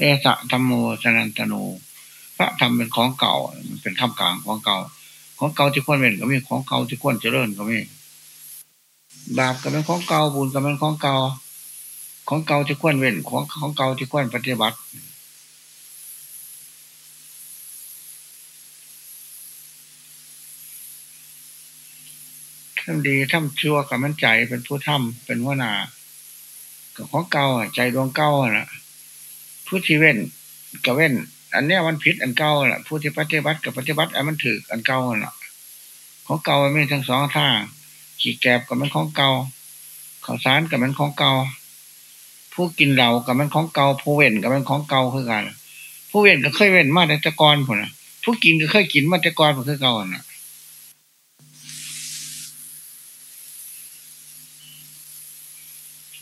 เอสะธรรมโมสนันตโนพระธรรมเป็นของเก่า มันเป็นคำกลางของเก่า ของเก่าที่ควรเป็นก็มีของเก่าที่ควรเจริญก็มีบาปก็เป็นของเก่าบุญก็เป็นของเก่า ของเก่าที่ควรเว้นของของเก่าที่ควรปฏิบัติทำดีทำชั่วกับมันใจเป็นผู้ทำเป็นหัวหน้ากับของเก่าใจดวงเก่าน่ะ ผู้ที่เว้นกับเว้น อันเนี้ยมันผิดอันเก่าแหละผู้ที่ปฏิบัติกับปฏิบัติอันมันถืออันเก่าน่ะของเก่ามันมีทั้งสองท่าขี่แกบกับมันของเก่าข้าวสารกับมันของเก่าผู้กินเหล้ากับมันของเก่าผู้เว้นกับมันของเก่าคือกันผู้เว้นก็เคยเว้นมาแต่ก่อนผลนะผู้กินก็เคยกินมาแต่ก่อนผลคือเก่าน่ะ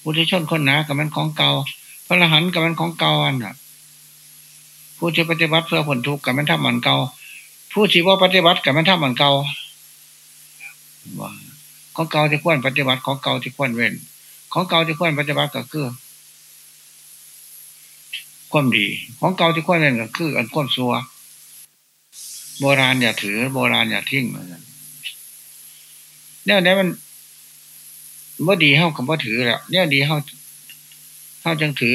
ผู้ที่ชนคนหนากับมันของเก่า พระอรหันต์กับมันของเก่าอันน่ะ ผู้ที่ปฏิบัติเพื่อผลทุกข์กับมันทำมันเก่าผู้ที่ว่าปฏิบัติกับมันทำมันเก่าว่าของเก่าที่ควรปฏิบัติของเก่าที่ควรเว้น ของเก่าที่ควรปฏิบัติก็คือความดี ของเก่าที่ควรเว้นก็คือ อันความซัวโบราณอย่าถือ โบราณอย่าทิ้งเหมือนกันเนี่ยมันเมื่อดีเข้ากับว่าถือแล้วเนี่ยดีเข้า เข้าจังถือ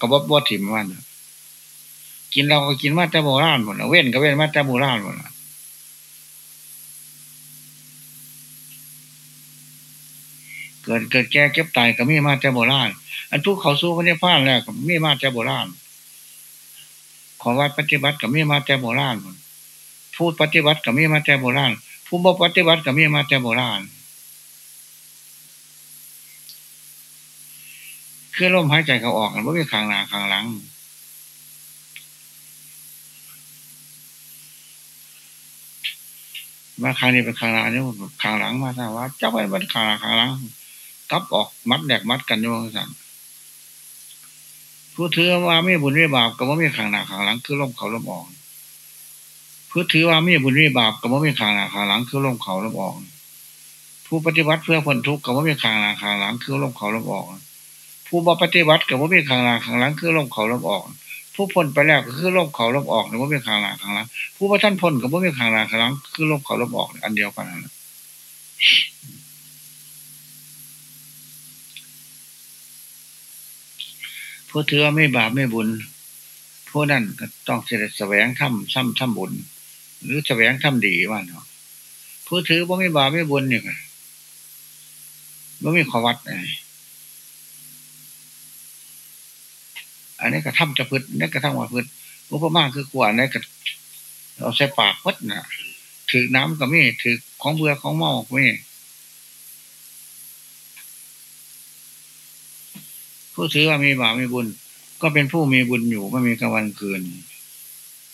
กับว่าถิ่มมันกินเราก็กินมาแต่โบราณหมดเว้นก็เว้นมาแต่โบราณหมดเกิดเกิดแก่เก็บตายก็มีมาแต่โบราณอันทุกเขาสู้พระเนพานแล้วก็มีมาแต่โบราณขอวัดปฏิบัติก็มีมาแต่โบราณพูดปฏิบัติก็มีมาแต่โบราณผู้บ่ปฏิบัติก็มีมาแต่โบราณ คือลมหายใจเขาออกมันไม่มีขางหน้าข้างหลัง มาคางนี้เป็นข้างหน้าเนี่ยข้างหลังมาถ้าว่าเจ้าไปเป็นขางหน้าขางหลังกับออกมัดแดกมัดกันอยู่สั่งผู้ถือว่าไม่บุญไม่บาปก็ว่าไม่ข้างหน้าข้างหลัง คือลมเขาลมออกผู้ถือว่าไม่บุญไม่บาปก็ว่าไม่ข้างหน้าข้างหลัง คือลมเขาลมออก ผู้ปฏิบัติเพื่อผลทุกข์ก็ว่าไม่ข้างหน้าข้างหลัง คือลมเขาลมออก ผู้บปฏิบัติกับว่ามีข้างหน้าข้างหลังคือลมเขาลมออก ผู้พ้นไปแล้วก็คือลมเขาลมออกแต่ว่ามีข้างหน้าข้างหลังผู้ว่าท่านพ้นกับว่ามีข้างหน้าข้างหลังคือลมเขาลมออกอันเดียวกันนะผู้ถือว่าไม่บาปไม่บุญผู้นั้นก็ต้องเสด็จแสวงทำซ้ำทำบุญ หรือแสวงทำดีว่าเนาะผู้ถือว่าไม่บาปไม่บุญเนี่ยว่าไม่ขวัดไง อันนี้ก็ทำจะพืชนี่ก็ทำว่าพืชอุปมาคือกว่านี่ก็เราใส่ปากพัดนะถือน้ำก็ไม่ถือของเบื่อของเมาก็ไม่ผู้ถือว่ามีบาปมีบุญ ก็เป็นผู้มีบุญอยู่ไม่มีกลางวันคืน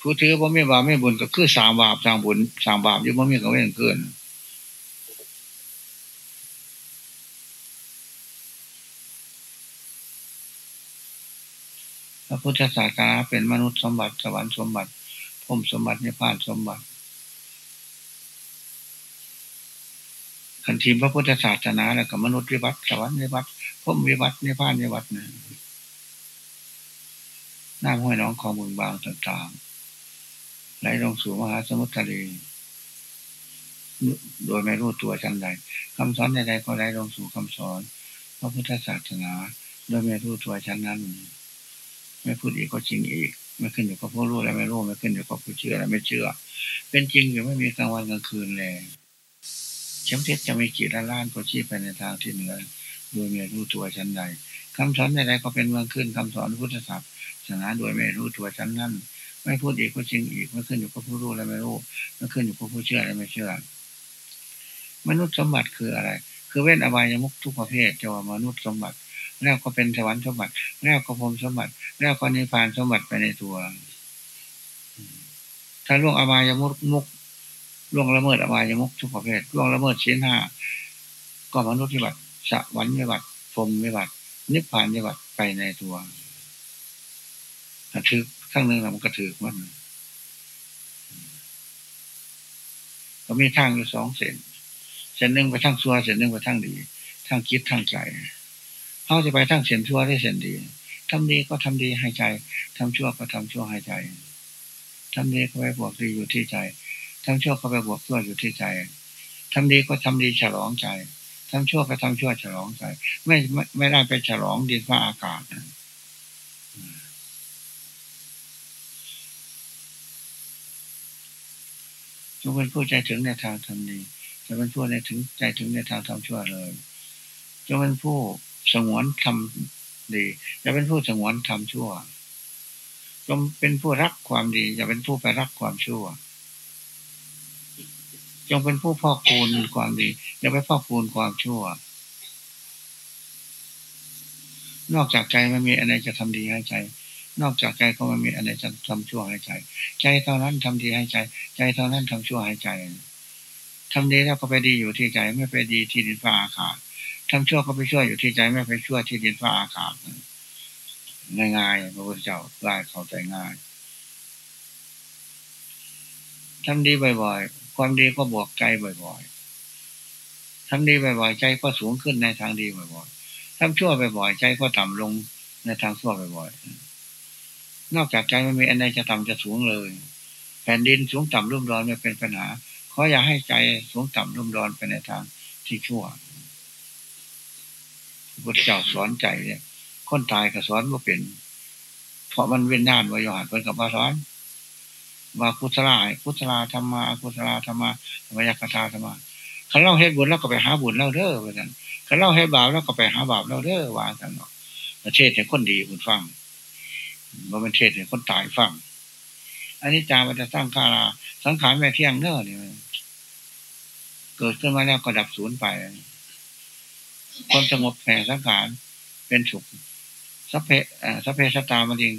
ผู้ถือว่าไม่บาปม่บุญก็คือสามบาปสามบุญสามบาปอยู่ไม่มีกลางวันคืน ระพุทธศาสนาเป็นมนุษย์สมบัติสวรรค์สมบัติพรมสมบัตินิพพานสมบัติขันทีมพระพุทธศาสนาแล้วกับมนุษย์วิบัติสวรรค์วิบัติพรมวิบัตินิพพานวิบัติเนี่ยน้ำห้วยน้องของบึงบางต่างๆไหลลงสู่มหาสมุทรทะเลโดยไม่รู้ตัวชั้นใดคำสอนใดๆก็ไหลลงสู่คำสอนพระพุทธศาสนา โดยไม่รู้ตัวชั้นนั้น ไม่พูดอีกก็จริงอีก ไม่ขึ้นอยู่กับผู้รู้และไม่รู้ ไม่ขึ้นอยู่กับผู้เชื่อและไม่เชื่อ เป็นจริงอยู่ไม่มีกลางวันกลางคืนเลยเข็มทิศจะมีกี่ล้านล้านก็ชี้ไปในทางที่เหนือโดยไม่รู้ตัวชั้นใดคำสอนใดๆก็เป็นเมืองขึ้นคำสอนพุทธศาสนาโดยไม่รู้ตัวชั้นนั้นไม่พูดอีกก็จริงอีก ไม่ขึ้นอยู่กับผู้รู้และไม่รู้ ไม่ขึ้นอยู่กับผู้เชื่อและไม่เชื่อ มนุษย์สมบัติคืออะไร คือเว้นอบายมุกทุกประเภทจะว่ามนุษย์สมบัติ แล้วก็เป็นสวรรค์สมบัติ แล้วก็พรมสมบัติ แล้วก็นิพพานสมบัติไปในตัว ถ้าล่วงอบายมุกมุกล่วงละเมิดอบายมุกทุกประเภทล่วงละเมิดชิ้นห้าก็มนุษย์วิบัติสวรรค์วิบัติพรมวิบัติ นิพพานวิบัติไปในตัวถือข้างหนึ่งมันก็ถือมันก็มีทางอยู่สองเส้นเส้นหนึ่งไปทางซัวเส้นหนึ่งไปทางดีทางคิดทางใจ เขาจะไปทั้งเสียนชั่วได้เสียนดีทำดีก็ทำดีให้ใจทำชั่วก็ทำชั่วให้ใจทำดีก็ไปบวกดีอยู่ที่ใจทำชั่วก็ไปบวกชั่วอยู่ที่ใจทำดีก็ทำดีฉลองใจทำชั่วก็ทำชั่วฉลองใจ ไม่ไม่ไม่ได้ไปฉลองดินฟ้าอากาศจงเป็นผู้ใจถึงในทางทำดีจะเป็นผู้ในถึงใจถึงในทางทำชั่วเลยจงเป็นผู้ สงวนทำดีจะเป็นผู้สงวนทำชั่วจงเป็นผู้รักความดี อย่าเป็นผู้ไปรักความชั่ว จงเป็นผู้พ่อคูณความดี อย่าไปพ่อคูณความชั่ว นอกจากใจไม่มีอะไรจะทำดีให้ใจ นอกจากใจก็ไม่มีอะไรจะทำชั่วให้ใจ ใจเท่านั้นทำดีให้ใจ ใจเท่านั้นทำชั่วให้ใจทำดีแล้วก็ไปดีอยู่ที่ใจไม่ไปดีที่ดินฟ้าอากาศ ทำชั่วก็ไปชั่วอยู่ที่ใจไม่ไปชั่วที่ดินฟ้าอากาศง่ายๆพระพุทธเจ้าได้เข้าใจง่ายทำดีบ่อยๆ ความดีก็บวกใจบ่อยๆ ทำดีบ่อยๆ ใจก็สูงขึ้นในทางดีบ่อยๆ ทำชั่วบ่อยๆ ใจก็ต่ำลงในทางชั่วบ่อยๆ นอกจากใจไม่มีอะไรจะต่ำจะสูงเลย แผ่นดินสูงต่ำรุ่มร้อนไม่เป็นปัญหา ขออย่าให้ใจสูงต่ำรุ่มร้อนไปในทางที่ชั่ว พุทธเจ้าสอนใจเนี่ย คนตายก็สอนว่าเป็น เพราะมันเว้นนานวิญญาณเป็นกับมาสอนว่ากุศลากุศลาธรรมากุศลาธรรมะวายคตาธรรมะขันเล่าให้บุญแล้วก็ไปหาบุญเล่าเด้อว่ากันขันเล่าให้บาปแล้วก็ไปหาบาปเล่าเด้อว่ากันเนาะประเทศให้คนดีคุณฟังว่าเป็นเทศให้คนตายฟังอันนี้จามันจะสร้างคาราสังขารแม่เที่ยงเน้อเนี่ยเกิดขึ้นมาแล้วก็ดับศูนย์ไป ความสงบแห่สังขารเป็นสุขสัพเพสัพเพสตามริง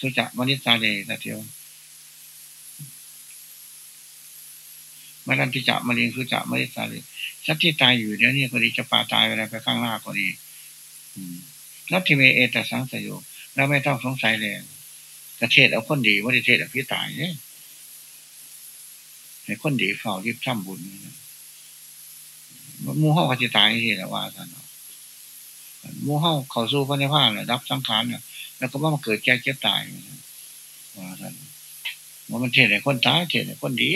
สุจมนิตาเดตะเทียวมาดันติจะมริงสุจะมนิตาเดสัตที่ตายอยู่เดี๋ยวนี้ก็ดีจะปาตายไปแล้วไปข้างหน้าก็ดีนัตทิเมเอตสังสยโยแล้วไม่ต้องสงสัยเลยกระเทศเอาคนดีว่าเทศเอาพี่ตายเนี่ยให้คนดีเฝ้ารีบทำบุญ มูเฮ้าก็จะตายที่แหละว่าท่านมูเฮ้าเขาสู้พระนิพพานเลยรับสังขารเนี่ยแล้วก็ว่ามาเกิดแก่เก็บตายว่าท่านว่ามันเทศให้คนตายเทศให้คนดี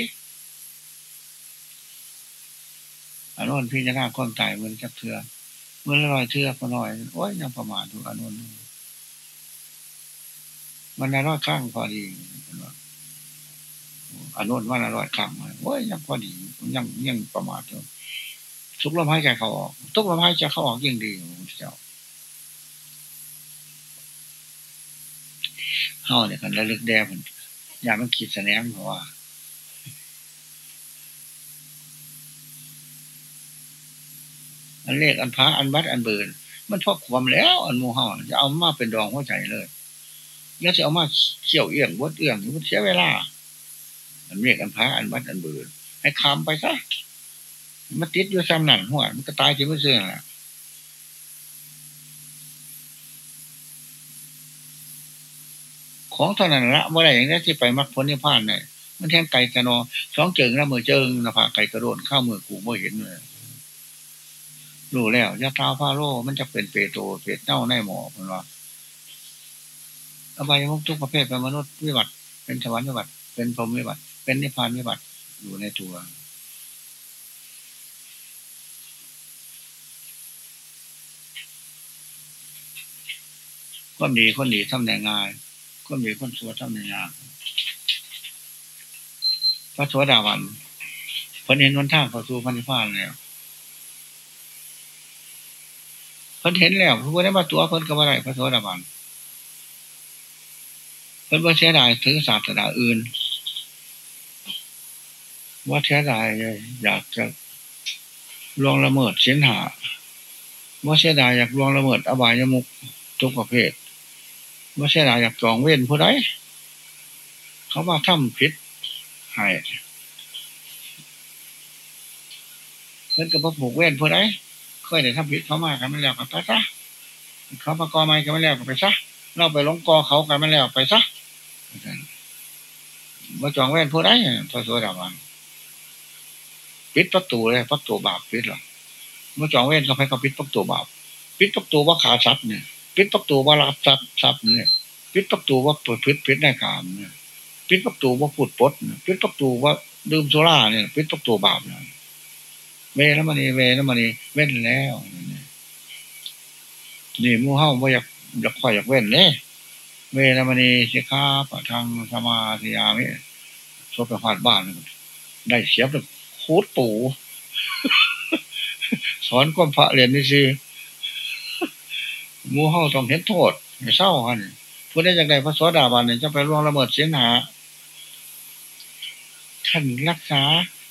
อนุนพี่จะน่าคนตายมันจะเถื่อเมื่อลอยเถื่อพอลอยโอ้ยยังประมาททุกอนุนมันน่ารอดข้างพอดีอนุนว่าน่ารอดข้างโอ้ยยังพอดียังยังประมาทอยู่ ทุกลมหายใจเขาออก ทุกลมหายใจเขาออกยิ่งดีเจ้าเฮาเนี่ยกันระลึกแดงมันอย่ามันขีดแสนงเพราะว่าอันเลขอันพระอันวัดอันเบิร์นมันพอความแล้ว อันมูห่อจะเอามาเป็นดองหัวใจเลยแล้วจะเอามาเขี่ยวเอียงวดเอียงมันเสียเวลา อันเลขอันพระอันวัดอันเบิร์นให้คำไปซะ มันติดอยู่ซ้ำนั่นหัวมันก็ตายจริงไม่เสื่อละของเท่านั้นละเมื่อไรอย่างนี้ที่ไปมักพ้นนิพพานเนี่ยมันแทงไก่กระนอสองเจิงล้วมือเจิงนะพาไก่กระโดดข้าวมือกูไม่เห็นเลยรู้แล้วยาตาพาโลมันจะเป็นเปโตเปตเน่าในหมอมันว่าอบายมุกทุกประเภทเป็นมนุษย์วิบัติ เป็นสวรรค์วิบัติ เป็นพรหมวิบัติ เป็นนิพพานวิบัติ อยู่ในตัว คนดีคนดีทำแหน่งงานคนดีคนสัวทำแหน่งงานพระสวสดาวันพระเห็นวันท่าเขาสู่พันิพานแล้วเพิ่นเห็นแล้วเพิ่นได้มาตัวเพิ่นกับอะไรพระสวสดาวันเพิ่นว่าเสียดายถือศาสนาอื่นว่าเสียดายอยากจะลองละเมิดเสียนหาว่าเสียดายอยากลองละเมิดอบายมุกทุกประเภท ไม่ใช่เราอยากจองเว้นผู้ใดเขาว่าทำผิดให้เพิ่นกับพระผูกเว้นผู้ใดเคยได้ทำผิดเขามากันไม่แล้วกันไปซะเขามากอไม่กันไม่แล้วกันไปซะเราไปลงกอเขากันไม่แล้วไปซะมาจองเว้นผู้ใดพระสวดาวันปิดประตูเลยประตูบาปปิดหรอมาจองเว้นเขาไปเขาปิดประตูบาปปิดประตูว่าขาซับเนี่ย ปิดประตูว่ารับทรัพย์ทรัพย์เนี่ยปิดประตูว่าเปิดพิษพิษในกามเนี่ยปิดประตูว่าพูดปดปิดประตูว่าดื่มโซล่าเนี่ยปิดประตูบาปเนี่ยเวแล้วมันนี่เวแล้วมันนี่เว้นแล้วนี่มูเฮ้าว่าอยากอยากคอยอยากเว้นเลยเวแล้วมันนี่สิค้าปะทางสมาธิยามิโซไปหาดบ้าน ได้เสียบเลยโคตรปู่สอนก้มพระเรียนนี่สิ มูเฮาต้องเห็นโทษเศร้าฮันผู้ใดจากใดพระสวสดาบันเนี่ยจะไปล่วงละเมิดเสียหาขันรักษา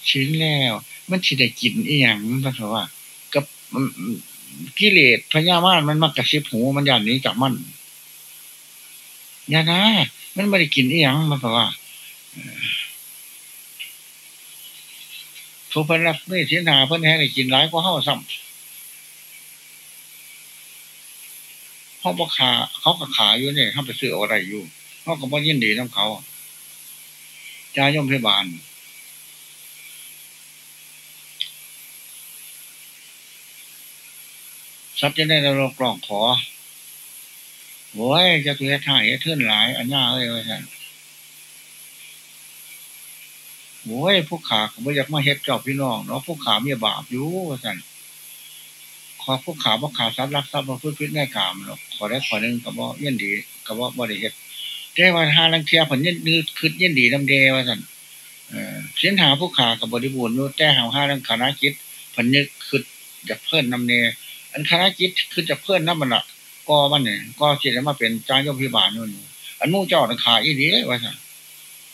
ชิ้นแล้ว มันสิได้กินอีหยังพระสว่า กับกิเลสพญามารมันมักกระซิบหูมันอย่างนี้จากมันอย่านะมันไม่ได้กินอีหยังมันเพราะว่าทุกพนักไม่เสียหาเพิ่อนแห้งกินร้ายก็เข้าซ้ำ เขาบอกขาเขาก็ขายอยู่เนี่ยเขาไปซื้ออะไรอยู่เขาก็บ่ยินดีน้ำเขาจ่ายย่อมพยาบาลสัตว์จะได้เรากล่องขอโอ้ยจะตัวถ่ายเทื่อนหลายอันย่าเอ้ยว่าท่านโอ้ยผู้ขาผมอยากมาเฮ็ดเจ้าพี่น้องเนาะผู้ขามีบาปอยู่ว่าท่าน ขอผู้ขาวผู้ขาวทรัพย์รักทรัพย์มาพูดพิษแน่กามหรอกขอได้ขอหนึ่งกับว่าเย็นดีกับว่าบริเฮ็ดได้วันหาลังเทียผลเย็นนืดคืดเย็นดีน้ำเดว่าท่านเออเส้นหาผู้ขากับบริบูรณ์นู้แต่หาห้าลังคณะคิดผลเย็นคืดจะเพิ่นน้ำเนอันคณะคิดคือจะเพิ่นน้ำมันละก็มันเนี่ยก็เสียมาเป็นจางยมพิบาลนู่นอันมู่เจ้าขาอีดีว่าท่าน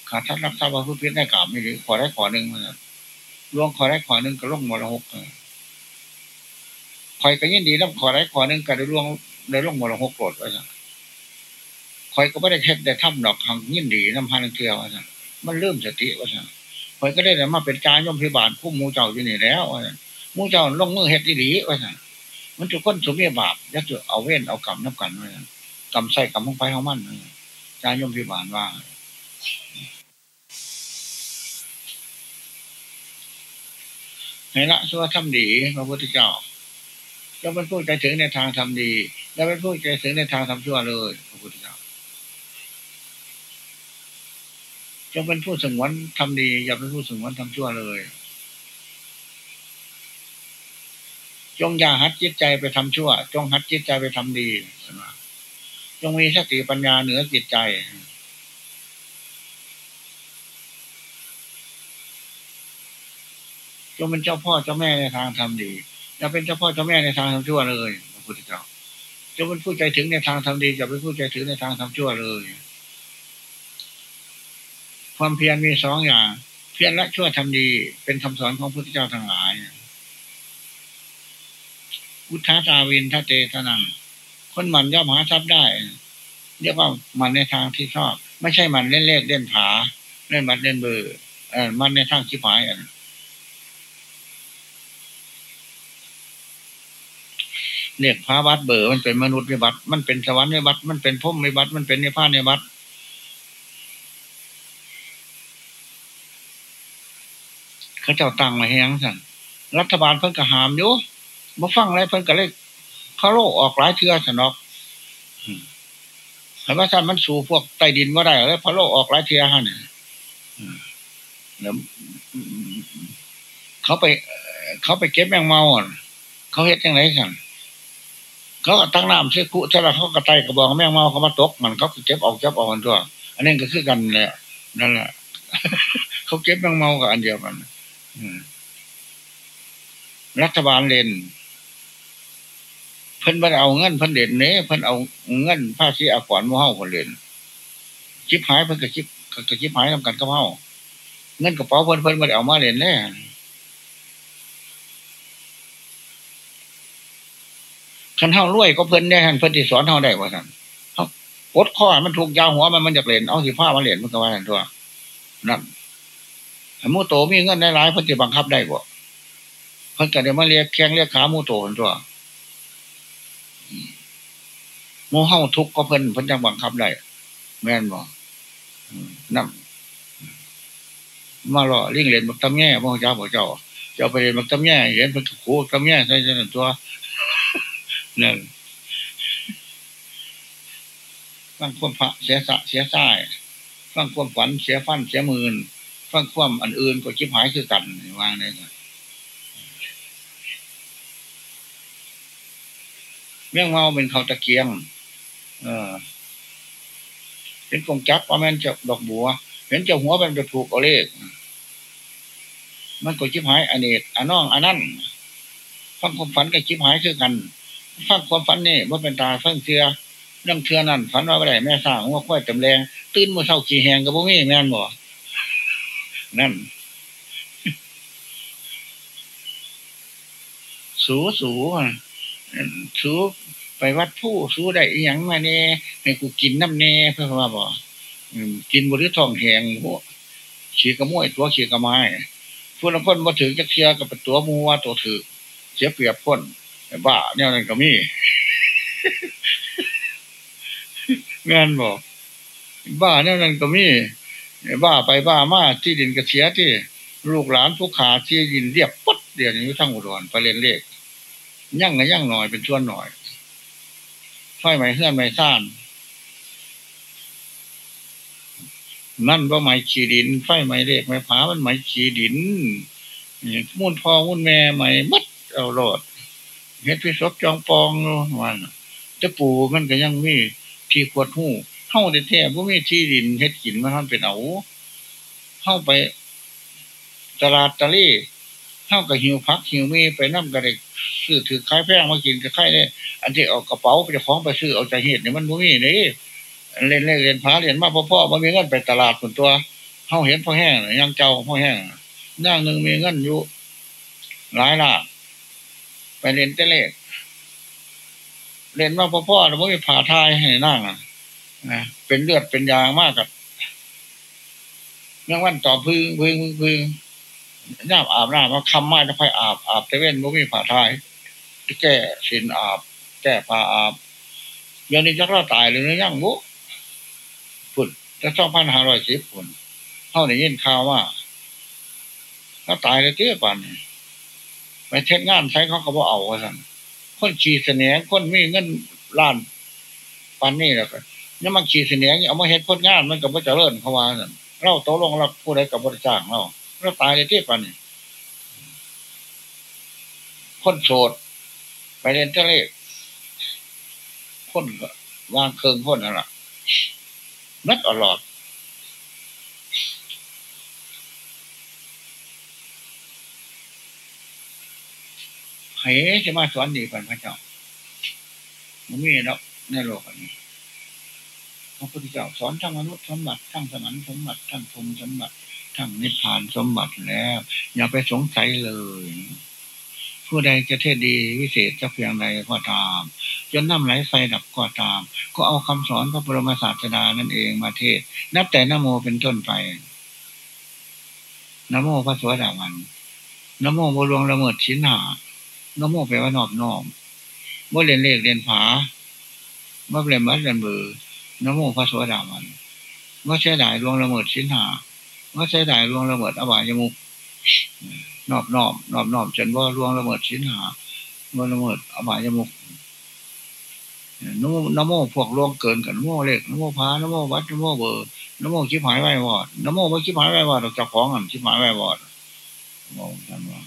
ขาทัดรักทรัพย์มาพูดพิษแน่กามไม่ดีขอได้ขอหนึ่งว่าท่านลวงขอได้ขอหนึ่งก็ลงมรหก คอยก็ยินดีน้ำขอได้ขอหนึ่งก็ได้ล่วงได้ล่วงมรหกโกรธไว้สั่คอยก็ไม่ได้เท็ดได้ทำดอกทางยินดีน้ำพันเกลียวไว้สั่มันเริ่มสติไว้สั่คอยก็ได้แต่มาเป็นการย่อมพิบาลผู้มูเจ้าอยู่นี่แล้วไว้มูเจ้าลงมือเฮ็ดดีไว้สั่มันจะค้นสมีบาปยักจะเอาเว้นเอากรรมน้ำกันไว้กรรมใส่กรรมของไฟของมันการย่อมพิบาลว่าในละสัวทำดีพระพุทธเจ้า จะเป็นผู้ใจถึงในทางทำดี และเป็นผู้ใจถึงในทางทำชั่วเลยพระพุทธเจ้าจงเป็นผู้สงวนทำดี อย่าเป็นผู้สงวนทำชั่วเลย จงอย่าหัดจิตใจไปทำชั่ว จงหัดจิตใจไปทำดีจงมีสติปัญญาเหนือจิตใจจงเป็นเจ้าพ่อเจ้าแม่ในทางทำดี อย่าเป็นเจ้าพ่อเจ้าแม่ในทางทำชั่วเลยพระพุทธเจ้าจะเป็นผู้ใจถึงในทางทำดีจะเป็นผู้ใจถึงในทางทำชั่วเลย ความเพียรมีสองอย่าง เพียรและชั่วทำดี เป็นคำสอนของพระพุทธเจ้าทั้งหลายอุทธาตาวินทะเตทนังคนมันย่อมหาทรัพย์ได้ เรียกว่ามันในทางที่ชอบ ไม่ใช่มันเล่นเลขเล่นผา เล่นบัตรเล่นเบอร์เออมันในทางชิบหายอะ เรียกพระวัดเบอร์มันเป็นมนุษย์ในบัตมันเป็นสวรรค์ในบัตมันเป็นพุ่มในบัตมันเป็นในผ้าในบัตเขาเจ้าตังมาให้งสั่นรัฐบาลเพิ่งกระหามอยู่มาฟังอะไรเพิ่งกระเลยพระโลกออกหลายเทือสนอกแต่ว่าท่นมันสู่พวกใต้ดินว่าได้แล้วพระโลกออกหลายเทือฮะเนี่ยเขาไป เขาไปเก็บแมงเมาเขาเฮ็ดยังไงสั่น เขาตั้งน้ำเชื่อคุเจ้าเขากระไตกระบอกแม่งเมาเขามาตก มันเขาเก็บออกเก็บออกกันตัว อันนี้ก็คือกันแหละนั่นแหละเขาเก็บแม่งเมากับอันเดียวกันรัฐบาลเล่นเพิ่นไปเอาเงินเพิ่นเด่นเนี้เพิ่นเอาเงินภาษีอากรมาเฮาคนเล่นชิบหายเพิ่นกับชิบกับชิบหายทำกันกับเฮาเงินกระเป๋าเพิ่นเพิ่นไปเอามาเล่นแน่ ขันเท่ารวยก็เพิ่นได้หันเพิ่นที่สอนเท่าได้ว่าสั่นเขาปดข้อมันถูกยาวหัวมันมันจะเล่นเอาสีผ้ามาเล่นมันก็ว่าทันตัวนั่นมูโตมีเงินได้หลายเพิ่นจะบังคับได้บ่เพิ่นก็เดี๋ยวมาเรียกแข้งเรียกขามูโตทันตัวโมเฮาทุกก็เพิ่นเพิ่นจะบังคับได้แม่นบ่นั่นมาหล่อลิงเล่นบักตำแง่พ่อเจ้าพ่อเจ้า เจะไปเรียนบักตำแง่เห็นเป็นขู่ตำแง่ใช่ไหมตัว นั่นฟังความพระเสียสะเสียส้ายฟังความฝันเสียฟันเสียมืนฟังความอันอื่นก็ชิบหายคือกันวางได้เมี่ยงเมาเป็นเขาตะเกียง เออ เห็นกงจับว่าแม่นจะดอกบัว เห็นเจ้าหัวเป็นจะถูกเอาเลข มันก็ชิบหายอเนกอนน้องอันนั้นฟังความฝันกับชิบหายคือกัน ฟังความฝันนี่ว่าเป็นตาฟังเชือเรื่งเชือนั่นฝันว่าอะไรแม่สร้างว่าค่อยจำแรง ตื่นมาเศร้าขี่แหงกับพวกนี้แม่นบ่นั่น สูสูสูไปวัดผู้สูได้อีหยังมาเนี่ยให้กูกินน้ำเน่เพื่อว่าบ่กินบริท้องแหงพวกฉีกระมวยตัวฉีกระไม้พวกละคนมาถึงจะเชียกับตัวมูว่าตัวถือเสียเปรียบคน บ้าเนี่ยนั่นก็มีงานบอกบ้าเนี่ยนั่นก็มีบ้าไปบ้ามาที่ดินกระเชียที่ ลูกหลานผู้ขาที่ดินเรียบปุ๊ดเดี๋ยวนี้ทั้งอุดรไปเรียนเลขยั่งกัยั่งหน่อยเป็นช่วนหน่อยไฟไหม้เฮือนไหม้ซ่านนั่นว่าไหม้ขีดิน ไฟไหม้เลขไหม้ผามันไหม้ขีดินมุ่นพ่อมุ่นแม่ไหม้มัดเอาโลด เฮ็ดพิศพจองปองวันจะปูมันก็ยังมีที่ขวดหูเข้าแต่แท้ๆว่มีที่ดินเฮ็ดกินมันเป็นเอาเข้าไป ตลาดตะลี่เข้ากับหิวพักหิวมีไปนั่งกระเด็กซื้อถือคายแพงมากินกับคายเลยอันที่เอากระเป๋าไปจะของไปซื้อเอาใจเหตุเนี่ยมันว่มีนี่เล่นเล่นเรียนพาเรียนมาพ่อพ่อมันมีเงินไปตลาดส่วนตัวเข้าเห็นพ่อแห้งยังเจ้าพ่อแห้งนั่งหนึ่งมีเงินอยู่หลายล้าน ไปเรียนเตเลกเรียนมาพ่อพ่อแล้วไม่ผ่าทายให้นั่งนะเป็นเลือดเป็นยางมากกับเมื่วันต่อพึ่งพึ่งพึ่งน้ำอาบน้ำมาคำมาจะไปอาบอาบเตเว่นไม่มีผ่าทายแก้สินอาบ แก้ผ่าอาบยันนี้จะรอดตายหรือยังบุกฝุ่นจะสองพันห้าร้อยสิบฝุ่นเท่าในยินข่าวว่าถ้าตายเลยเตี้ยปัน ไปเทศงานใช้เขาก็บอเอาสั่นคนขี่เสนียงคนมีเงินล้านปันนี่แหละก็นี่มันขี่เสนียงเอามาเห็ดคนงานมันกับว่าจะเลิ่นเขาว่าสั่นเราโตลงรับผู้ใดกับบริจาคเราเราตายเลยเตี้ยปันนี่คนโสด ไปเรียนเทเลขคนวางเครื่องคนนั่นแหละนัดอลอด ให้จะมาสอนดีกันพระเจ้ามันมีแล้วในโลกนี้พระพุทธเจ้าสอนทั้งมนุษย์สมบัติทั้งสมันสมบัติทั้งภูมิสมบัติทั้งนิพพานสมบัติแล้ว อย่าไปสงสัยเลย ผู้ใดจะเทศดีวิเศษจะเพียงใดก็ตาม จนน้ำไหลไฟดับก็ตาม ก็เอาคำสอนพระบรมศาสดานั่นเองมาเทศ นับแต่นโมเป็นต้นไปนโมพระสวสดามันนโมบรวงละเมิดชิ้นหา นโมแปลว่านอบน้อมบ่เรียนเลขเรียนผาบ่เรียนมัดเรียนเบือนโมพระสวสดามันว่าใช้ได้ลวงละเมิดชิ้นหาว่าใช้ได้ลวงละเมิดอบายมุกนอบนอมนอบนอมจนว่าล่วงละเมิดชิ้นหาล่วงละเมิดอบายมุกนโมนโมพวกล่วงเกินกันนโมเล็กนโมพานโมวัดนโมเบอร์นโมชิบหายไว้วอดนโมไม่ชิบหายไว้วอดเจาของอันชิบหายไว้วอดมองกันว่า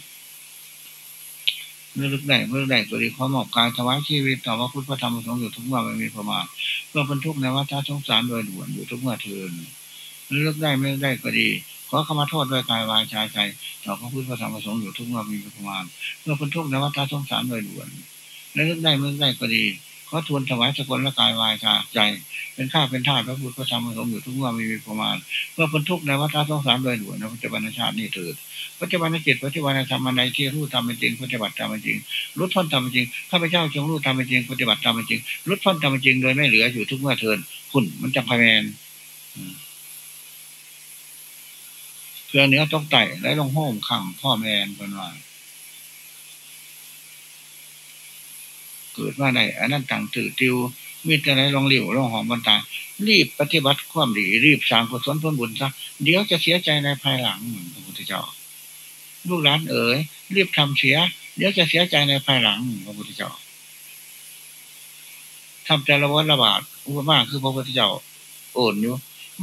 เมื่อลึกได้เมื่อได้ตัวดีความหมอบกายถวายชีวิตต่อว่าพุทธธรรมประสงค์อยู่ทุกเมื่อไม่มีประมาณเพื่อบรรทุกในวัฏสงสารโดยด่วนอยู่ทุกเมื่อเทินเมื่อลึกได้ไม่อได้ก็ดีขอขมาโทษด้วยกายวายใจใจต่อพระพุทธธรรมประสงค์อยู่ทุกเมื่อมีประมาณเมื่อบรรทุกในวัฏสงสารโดยด่วนเมื่อลึกได้ไม่อได้ก็ดี ขอทวนถวายสกุลและกายวายใจ เป็นข้าเป็นท่าพระพุทธธรรมประสงค์อยู่ทุกเมื่อมีประมาณ เมื่อบรรทุกข์ในวัฏสงสารโดยด่วนในปัจจุบันชาตินี้เถิดปัจจุบันจิตปัจจุบันธรรมในที่รู้ตามเป็นจริงปฏิบัติตามเป็นจริงรู้พ้นตามเป็นจริงข้าพเจ้าจงรู้ตามเป็นจริงปฏิบัติตามเป็นจริงรู้พ้นตามเป็นจริงโดยไม่เหลืออยู่ทุกเมื่อเทินคุณมันจะพายแมนเพื่อเนื้อต้องไต่และลงห้อมขังพ่อแมนเป็นว่า เกิดมาในอันนั้นต่างตื่นติวมีแต่ไหนลองเหลียวลองหอมบนตารีบปฏิบัติความดี รีบสร้างกุศลผลบุญซะเดี๋ยวจะเสียใจในภายหลังพระพุทธเจ้า ลูกหลานเอ๋ยรีบทำเสีย เดี๋ยวจะเสียใจในภายหลังพระพุทธเจ้าทำใจระวัดระบาดอุปมาคือพระพุทธเจ้าโอนอยู่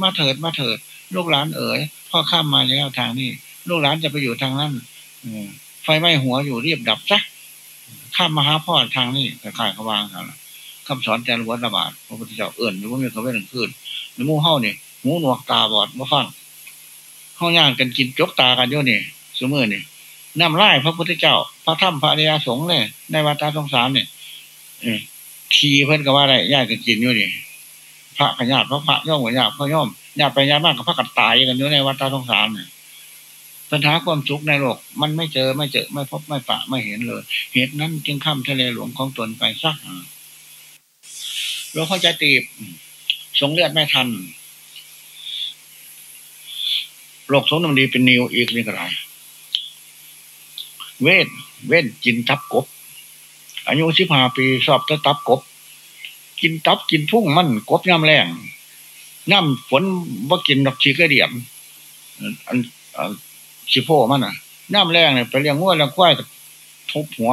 มาเถิดมาเถิด ลูกหลานเอ๋ยพ่อข้ามมาแล้วทางนี้ ลูกหลานจะไปอยู่ทางนั้นไฟไหม้หัวอยู่รีบดับซะ ข้ามมาหาพ่อทางนี้แต่ขายเขาวางกันคำสอนใจระวัดระบาดพระพุทธเจ้าเอื่นหรือว่ามีเขาไม่หนึ่งคืนหรือมู่เฮ้านี่หูหนวกตาบอดมาฟังห้องย่างกันกินจกตากันเยอะนี่สมือนี่น้ำไล่พระพุทธเจ้า พระธรรมพระอริยสงฆ์เนี่ยในวัฏสงสารเนี่ยขี่เพิ่นก็ว่าอะได้ญาติกันกินอยู่นี่พระกัญาติพระพระย่อมกับญาติพระย่อมญาติไปญาติมากกับพระกัดตายกันอยู่ในวัฏสงสารเนี่ย ปัญหาความสุขในโลกมันไม่เจอไม่เจอไม่พบไม่ปะไม่เห็นเลย เหตุนั้นจึงข้ามทะเลหลวงของตนไปสักเราเข้าใจตีบสงเลือดไม่ทันโรคสมน้ำดีเป็นนิวอีกนี่ก็ไรเวทเว้นกินทับกบ อายุสิบห้าปีชอบจะตับกบ กินตับกินพุ่งมันกบย่ำแรงน้ำฝนว่ากินดอกชีกระเดียมอัน ชิโพมันอะ น้ำแรงเนี่ยไปเลี้ยงวัวเลี้ยงควายทุบหัว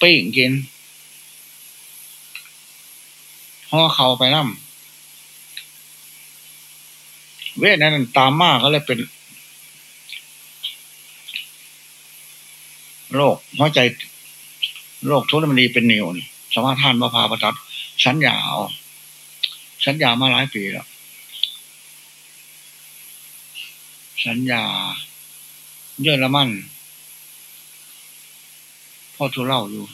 ปิ้งกินห่อเข่าไปน้ำเวทนั้นตามมากก็เลยเป็นโรคหัวใจโรคทุนมันดีเป็นนิวนี่สมาทานมาพาประทัดสัญญาเอาสัญญามาหลายปีแล้ว สัญญา เยอรมันพ่อทุเล่าอยู่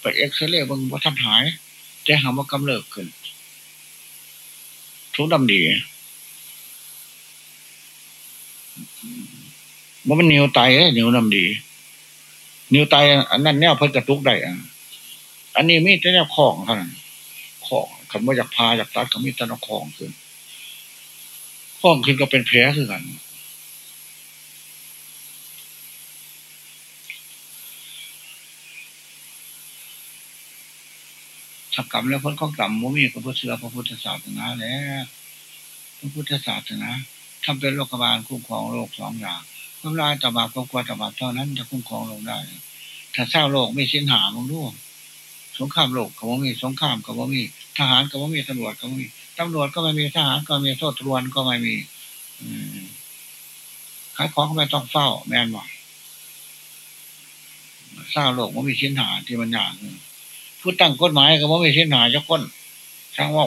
ไปเอ็กซเรย์บางว่าท่านหาย แต่หาว่ากำเริบขึ้น ทุกดำดีว่ามันเหนียวไตเหนียวดำดีนิ้วไตอันนั้นแนวเพิ่นกระตุกได้อะอันนี้มีแต่แนวของเท่านั้นของคำว่าอยากพาอยากตัดก็มีแต่แนวของขึ้นของขึ้นก็เป็นแผลคือกัน ทำกรรมแล้วพ้นข้อกรรมโมมีกับพระเสือพระพุทธศาสนาแล้วพระพุทธศาสนาทำเป็นโลกบาลคุ้มครองโลกสองอย่างทำลายตบาปก็กลัวตบาปเท่านั้นจะคุ้มครองลงได้ ถ้าเศร้าโลกไม่สิ้นหามึงรู้สงครามโลกก็ว่ามีสงครามก็ว่ามี ทหารก็ว่ามีตำรวจก็ว่ามีตำรวจก็ไม่มีทหารก็มีโทษรวนก็ไม่มีขายของก็ไม่ต้องเฝ้า แม่นบอกเศร้าโลกว่ามีชิ้นหาที่มันอย่าง ผู้ตั้งกฎหมายก็ว่มีชิ้นหาจะก้นช่างว่า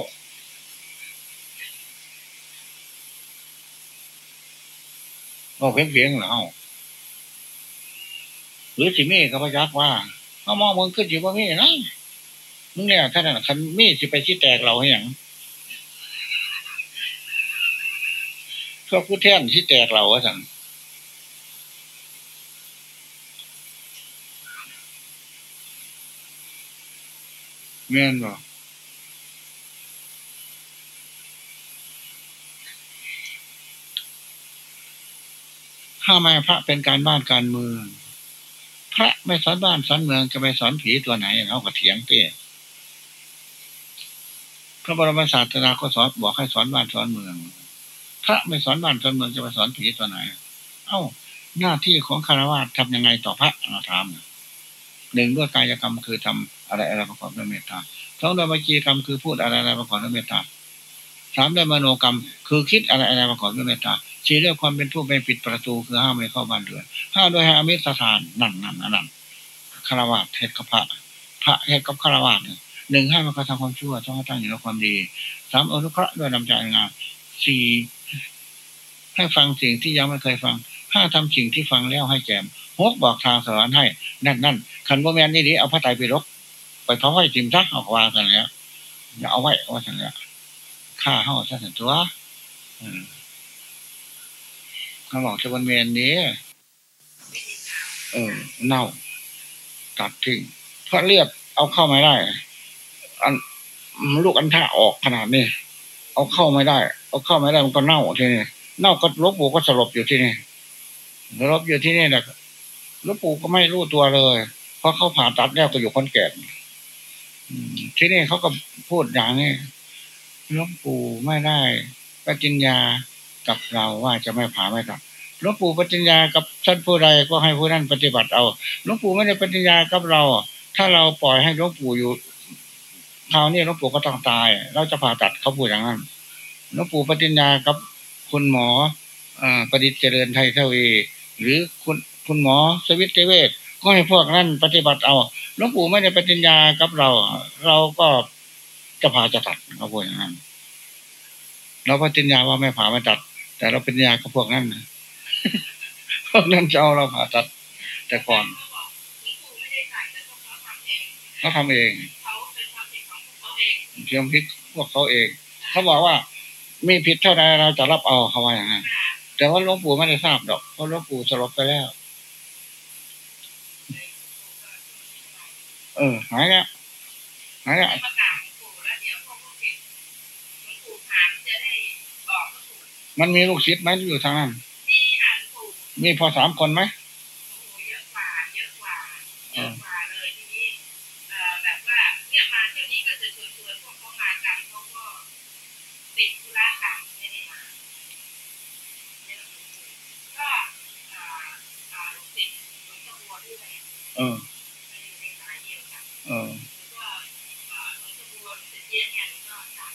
เราเพียงเพียงเหรอหรือสิมีกับพยักว่าเขามองมึงขึ้นอยู่ว่ามีนะมึงเนี่ยท่านนั้นคันมีสิไปชี้แตกเราให้อย่างพวกผู้แท่นชี้แตกเราว่าสั่ง เมียนบอกถ้าไม่พระเป็นการบ้านการเมือง พระไม่สอนบ้านสอนเมืองจะไปสอนผีตัวไหนเขาก็เถียงเต้พระบรมศาสดาก็สอนบอกให้สอนบ้านสอนเมือง พระไม่สอนบ้านสอนเมืองจะไปสอนผีตัวไหน เอ้าหน้าที่ของคารวะทำยังไงต่อพระเราถามหนึ่งด้วยกายกรรมคือทำ อะไรอะไรประกอบด้วยเมตตาสองด้วยวิจีกรรมคือพูดอะไรอะไรประกอบด้วยเมตตาสามด้วยมโนกรรม คือคิดอะไรอะไรประกอบด้วยเมตตาสี่ด้วยความเป็นผู้เป็นปิดประตูคือห้ามไม่เข้าบ้านเรือนห้าด้วยให้อมิสถานนั่นนั่นนั่นคารวะเทศกับพระพระเทศกับคารวะหนึ่งให้มันกระทำความชั่วต้องตั้งอยู่ในความดีสามอนุเคราะห์ด้วยนำใจงามสี่ให้ฟังสิ่งที่ยังไม่เคยฟังห้าทำสิ่งที่ฟังแล้วให้แจมหกบอกทางสอนให้ นั่นนั่นขันโบแมนนี่ดีเอาพระไตรปิฎก ไปเผาไว้จิมซักเอาวางกันแล้วอย่าเอาไว้ว่าสันแล้วฆ่าห้าซะสันตัวอืมเขาบอกจะวันเวียนนี้เออเน่าตัดทิ้งเพราะเลือดเอาเข้าไม่ได้ อันลูกอันท่าออกขนาดนี้เอาเข้าไม่ได้ เอาเข้าไม่ได้มันก็เน่าทีนี้เน่าก็ลบปูก็สลบอยู่ที่นี่ลบอยู่ที่นี่แหละลบปูก็ไม่รู้ตัวเลย เพราะเขาผ่าตัดแล้วก็อยู่คนแก่ ที่นี่เขาก็พูดอย่างนี้หลบปู่ไม่ได้ปฏิญญากับเราว่าจะไม่ผ่าไม่ตัดหลวงปู่ปฏิญญากับท่านผู้ใดก็ให้ผู้นั้นปฏิบัติเอาหลวงปู่ไม่ได้ปฏิญญากับเรา ถ้าเราปล่อยให้หลวงปู่อยู่คราวนี้หลวงปู่ก็ต้องตาย เราจะผ่าตัดเขาพูดอย่างนั้นหลวงปู่ปฏิญญากับคุณหมออประดิษฐ์เจริญไทยเทวีหรือคุณคุณหมอสวิตเทเวศ ก็ให้พวกนั้นปฏิบัติเอาหลวงปู่ไม่ได้ปฏิญญากับเรา เราก็จะผ่าจะตัดเขาพูดอย่างนั้น เราปฏิญญาว่าไม่ผ่าไม่ตัด แต่เราปฏิญญากับพวกนั้นพวกนั้นจะเอาเราผ่าตัด แต่ก่อนเขาทำเองเชื่อมพิษพวกเขาเองเขาบอกว่ามีผิดเท่าใดเราจะรับเอาเขาว่าอย่างนั้นแต่ว่าหลวงปู่ไม่ได้ทราบดอกเพราะหลวงปู่สลบไปแล้ว เออ หายแล้วหายแล้วมันมีลูกศิษย์ไหมอยู่ทางนั้นมีพอสามคนไหมเยอะกว่า เยอะกว่า เยอะกว่าเลยทีนี้แบบว่าเนี่ยมาเที่ยวนี้ก็จะชวนชวนพวกเขามากันเขาก็ติดธุระกันไม่ได้มาก็ลูกศิษย์หลวงพ่อบัวด้วยเออในสายเดียวกันเออก็หลวงพ่อบัวจะเยี่ยมเนี่ยก็สาย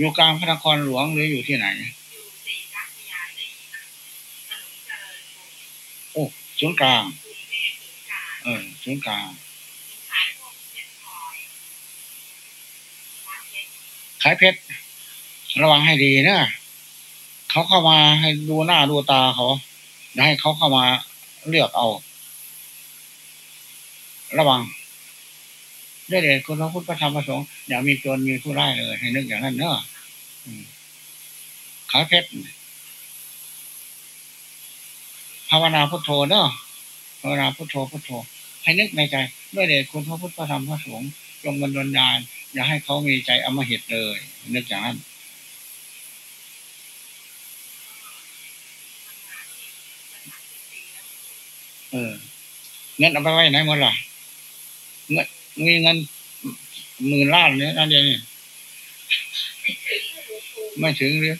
อยู่กลางพระนครหลวงหรืออยู่ที่ไหนศูนย์กลาง เออศูนย์กลาง ขายเพชร ระวังให้ดีนะเขาเข้ามาให้ดูหน้าดูตาเขาให้เขาเข้ามาเลือกเอา ระวัง ได้เด็ดคุณพระพุทธพระธรรมพระสงฆ์อย่ามีจรมีผู้ร้ายเลย ให้นึกอย่างนั้นเนอะขายเพชรภาวนาพุทโธเนอะภาวนาพุทโธพุทโธ ให้นึกในใจด้วยเดชคุณพระพุทธพระธรรมพระสงฆ์จงบันดาลญาณอย่าให้เขามีใจอมหิตเลย นึกอย่างนั้นเออเงินเอาไปไว้ไหนหมดล่ะเงิน มีเงินหมื่นล้านเนี่ยนั่นเองไม่ถึงเลย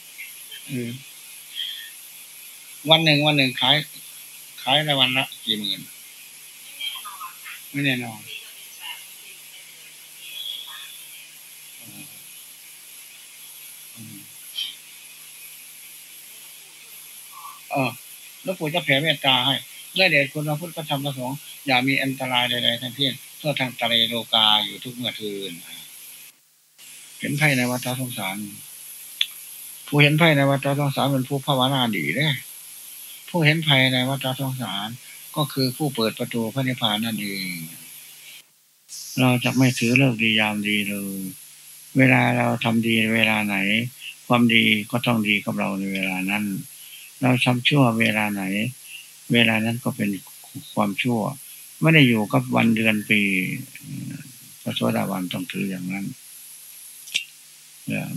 วันหนึ่งวันหนึ่งขาย ขายในวันละกี่หมื่นไม่แน่นอนเออแล้วปู่จะแผ่เมตตาให้ด้วยเดชคุณพระพุทธธรรมประสงค์อย่ามีอันตรายใดๆทั้งสิ้น ทั่วทางตะเลโลกาอยู่ทุกเมื่อคืนเห็นไพ่ในวัฏสงสาร ผู้เห็นไพ่ในวัฏสงสารเป็นผู้ภาวนาดีเลยผู้เห็นภัยในวัฏสงสารก็คือผู้เปิดประตูพระนิพพานนั่นเอง เราจะไม่ถือเลิกดียามดีเลย เวลาเราทำดีเวลาไหน ความดีก็ต้องดีกับเราในเวลานั้น เราทำชั่วเวลาไหน เวลานั้นก็เป็นความชั่ว ไม่ได้อยู่กับวันเดือนปีพระโสดาวันต้องถืออย่างนั้น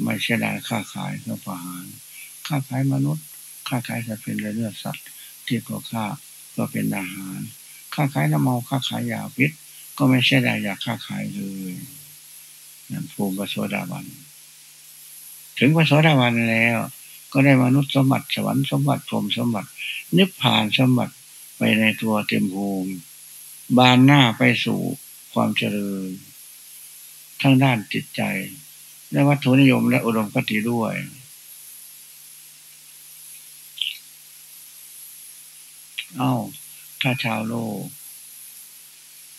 ไม่เสียดายค่าขายเพื่อประหารค่าขายมนุษย์ ค้าขายจะเป็นเลือดสัตว์ที่ก็ฆ่าก็เป็นอาหาร ค้าขายน้ำเมาค้าขายยาพิษ ก็ไม่ใช่ได้อยากค้าขายเลยนั่นภูมิพระโสดาบัน ถึงพระโสดาบันแล้ว ก็ได้มนุษย์สมบัติสวรรค์สมบัติพรมสมบัตินิพพานสมบัติไปในตัวเต็มภูมิ บานหน้าไปสู่ความเจริญทั้งด้านจิตใจ และวัตถุนิยมและอุดมคติด้วย เอา้า ถ้าชาวโลก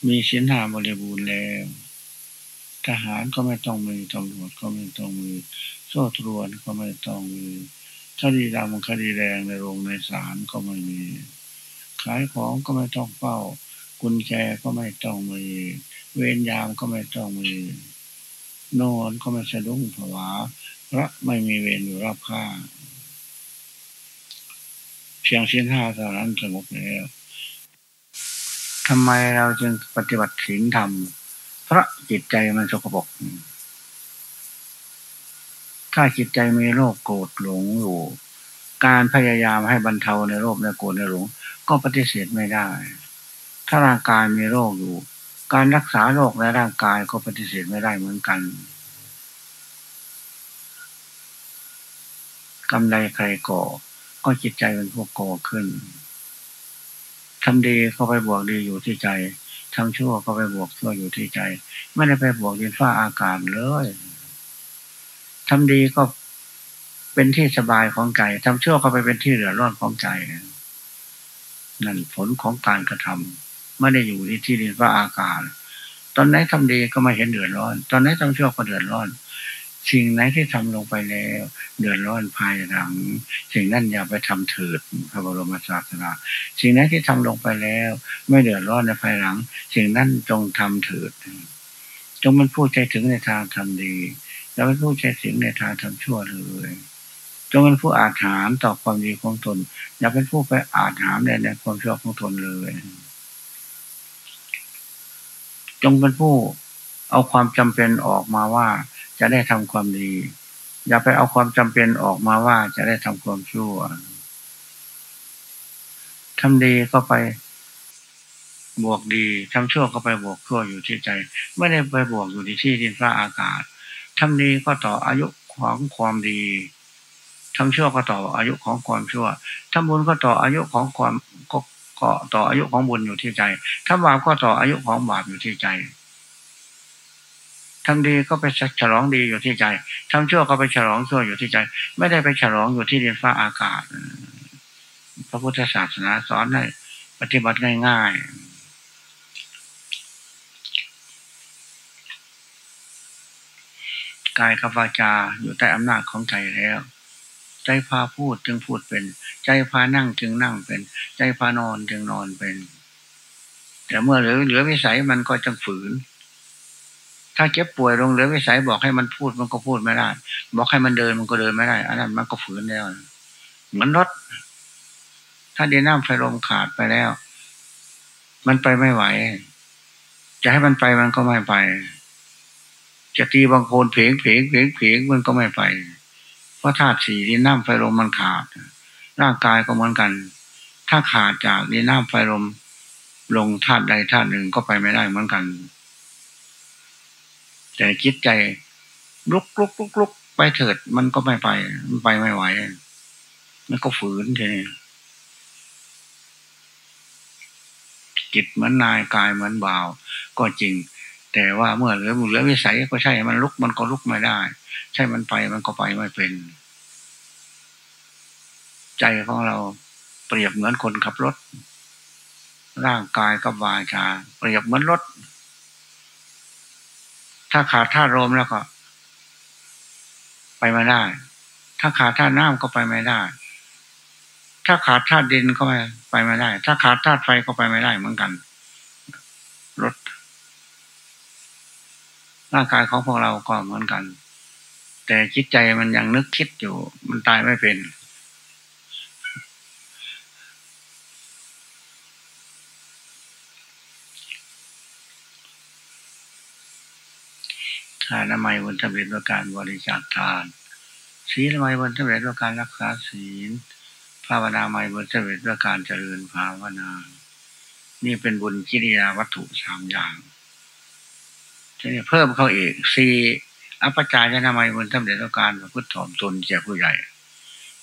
มีสินหาบริบูรณ์แล้ว ทหารก็ไม่ต้องมีตำรวจก็ไม่ต้องมีโซ่ตรวนก็ไม่ต้องมีคดีดำคดีแดงในโรงในศาลก็ไม่มี ขายของก็ไม่ต้องเฝ้า กุญแจก็ไม่ต้องมี เวรยามก็ไม่ต้องมี นอนก็ไม่สะดุ้งผวาพระไม่มีเวรอยู่รอบข้างเพียงสิ้นห้าเท่านั้นสงบแล้วทำไมเราจึงปฏิบัติศีลธรรม เพราะจิตใจมันสกปรกถ้าจิตใจมีโรคโกรธหลงอยู่ การพยายามให้บรรเทาในโรคในโกรธในหลง ก็ปฏิเสธไม่ได้ ถ้าร่างกายมีโรคอยู่ การรักษาโรคในร่างกายก็ปฏิเสธไม่ได้เหมือนกันกำไรใครก่อ ก็จิตใจเป็นพวกโกขึ้นทำดีเขาไปบวกดีอยู่ที่ใจทำชั่วก็ไปบวกชั่วอยู่ที่ใจ ไม่ได้ไปบวกดินฟ้าอากาศเลยทำดีก็เป็นที่สบายของใจทำชั่วก็ไปเป็นที่เหลือร้อนของใจ นั่นผลของการกระทำ ไม่ได้อยู่ที่ที่ดินฟ้าอากาศ ตอนไหนทำดีก็ไม่เห็นเดือดร้อน ตอนไหนทำชั่วก็เดือดร้อน สิ่งไหนที่ทำลงไปแล้ว เดือดร้อนภายหลัง สิ่งนั้นอย่าไปทำเถิดพระบรมศาสนาสิ่งไหนที่ทำลงไปแล้ว ไม่เดือดร้อนในภายหลัง สิ่งนั้นจงทำเถิดจงมันพูดใจถึงในทางทำดีแล้วมันพูดใจถึงในทางทำชั่วเลยจงเป็นผู้อาถามต่อความดีของตน อย่าเป็นผู้ไปอาถามในในความชั่วของตนเลย จงเป็นผู้เอาความจำเป็นออกมาว่าจะได้ทำความดี อย่าไปเอาความจำเป็นออกมาว่าจะได้ทำความชั่วทำดีก็ไปบวกดีทำชั่วก็ไปบวกชั่วอยู่ที่ใจ ไม่ได้ไปบวกอยู่ที่ที่ดินฟ้าอากาศทำดีก็ต่ออายุของความดีทำชั่วก็ต่ออายุของความชั่วทำบุญก็ต่ออายุของความ ก็ต่ออายุของบุญอยู่ที่ใจทำบาปก็ต่ออายุของบาปอยู่ที่ใจทำดีก็ไปฉลองดีอยู่ที่ใจทำชั่วก็ไปฉลองชั่วอยู่ที่ใจ ไม่ได้ไปฉลองอยู่ที่ดินฟ้าอากาศ พระพุทธศาสนาสอนให้ปฏิบัติง่ายๆ กายกับวาจาอยู่ใต้อำนาจของใจแล้ว ใจพาพูดจึงพูดเป็น ใจพานั่งจึงนั่งเป็น ใจพานอนจึงนอนเป็น แต่เมื่อเหลือเหลือวิสัยมันก็จะฝืน ถ้าเจ็บป่วยลงเหลือวิสัยบอกให้มันพูดมันก็พูดไม่ได้บอกให้มันเดินมันก็เดินไม่ได้อันนั้นมันก็ฝืนแล้วเหมือนรถ ถ้าเดินน้ำไฟลมขาดไปแล้ว มันไปไม่ไหว จะให้มันไปมันก็ไม่ไป จะตีบางโคนเพลงเพลงเพลงเพลงมันก็ไม่ไป ราะธาตุสี่ดินน้ำไฟลมมันขาด ร่างกายก็เหมือนกัน ถ้าขาดจากดินน้ำไฟลม ลงธาตุใดธาตุหนึ่งก็ไปไม่ได้เหมือนกัน แต่คิดใจลุกลุกลุกลุกไปเถิดมันก็ไม่ไป มันไปไม่ไหว มันก็ฝืนทีนี้จิตเหมือนนายกายเหมือนบ่าว ก็จริง แต่ว่าเมื่อเหลือเหลือวิสัยก็ใช่ มันลุกมันก็ลุกไม่ได้ ใช่มันไปมันก็ไปไม่เป็น ใจของเราเปรียบเหมือนคนขับรถ ร่างกายกับวาจาเปรียบเหมือนรถ ถ้าขาดธาตุลมแล้วก็ ไปไม่ได้ ถ้าขาดธาตุน้ำก็ไปไม่ได้ ถ้าขาดธาตุดินก็ไปไปไม่ได้ ถ้าขาดธาตุไฟก็ไปไม่ได้เหมือนกัน รถร่างกายของพวกเราก็เหมือนกัน แต่จิตใจมันยังนึกคิดอยู่ มันตายไม่เป็น ทานนามัยบนสำเร็จด้วยการบริจาคทาน ศีลไมบนสำเร็จด้วยการรักษาศีล ภาวนาไมบนสำเร็จด้วยการเจริญภาวนา นี่เป็นบุญกิริยาวัตถุสามอย่างทีนี้เพิ่มเข้าอีกสี่ อภิจายนามัยบนสำเร็จด้วยการประพฤติถ่อมตนแก่ผู้ใหญ่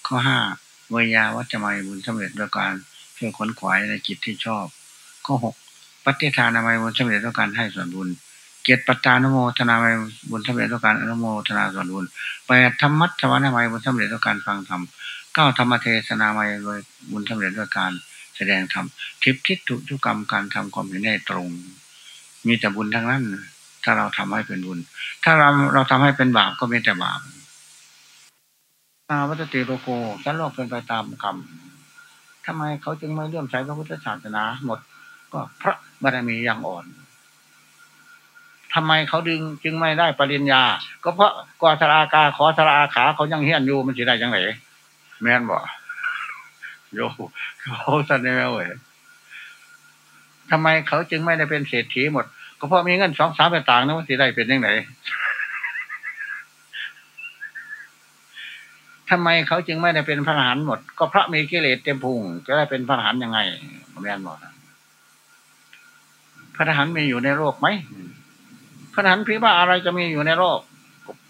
ข้อห้าวยาวัจจะไมบุญสำเร็จด้วยการช่วยขนขวายในจิตที่ชอบ ข้อหกปฏิทานามัยบุญสำเร็จด้วยการให้ส่วนบุญเกียรติปัตตานุโมทนาไปบุญสำเร็จด้วยการอนุโมทนาส่วนบุญแปดธรรมัตถวนาไมบุญสำเร็จด้วยการฟังธรรมเก้าธรรมเทศนาไมโดยบุญสำเร็จด้วยการแสดงธรรมทิพทิฏฐุทุกรรมการทำความเห็นได้ตรง มีแต่บุญทั้งนั้น ถ้าเราทำให้เป็นบุญ ถ้าเราเราทำให้เป็นบาปก็มีแต่บาปอาวัตติโลโกฉันโลกเป็นไปตามกรรมทำไมเขาจึงไม่เลื่อมใสพระพุทธศาสนาหมด ก็พระบารมียังอ่อนทำไมเขาดึงจึงไม่ได้ปริญญา ก็เพราะกอสรากาขอสราขาเขายังเฮี้ยนอยู่มันสิได้ยังไงแม่นบอกโยเขาสันนี่เว้ยทำไมเขาจึงไม่ได้เป็นเศรษฐีหมด ก็เพราะมีเงินสองสามต่างนะมันสิได้เป็นยังไงทำไมเขาจึงไม่ได้เป็นพระอรหันต์หมด ก็พระมีกิเลสเต็มพุงจะได้เป็นพระอรหันต์ยังไงแม่นบอกพระอรหันต์มีอยู่ในโลกไหมพระหันผีบ้าอะไรจะมีอยู่ในโลก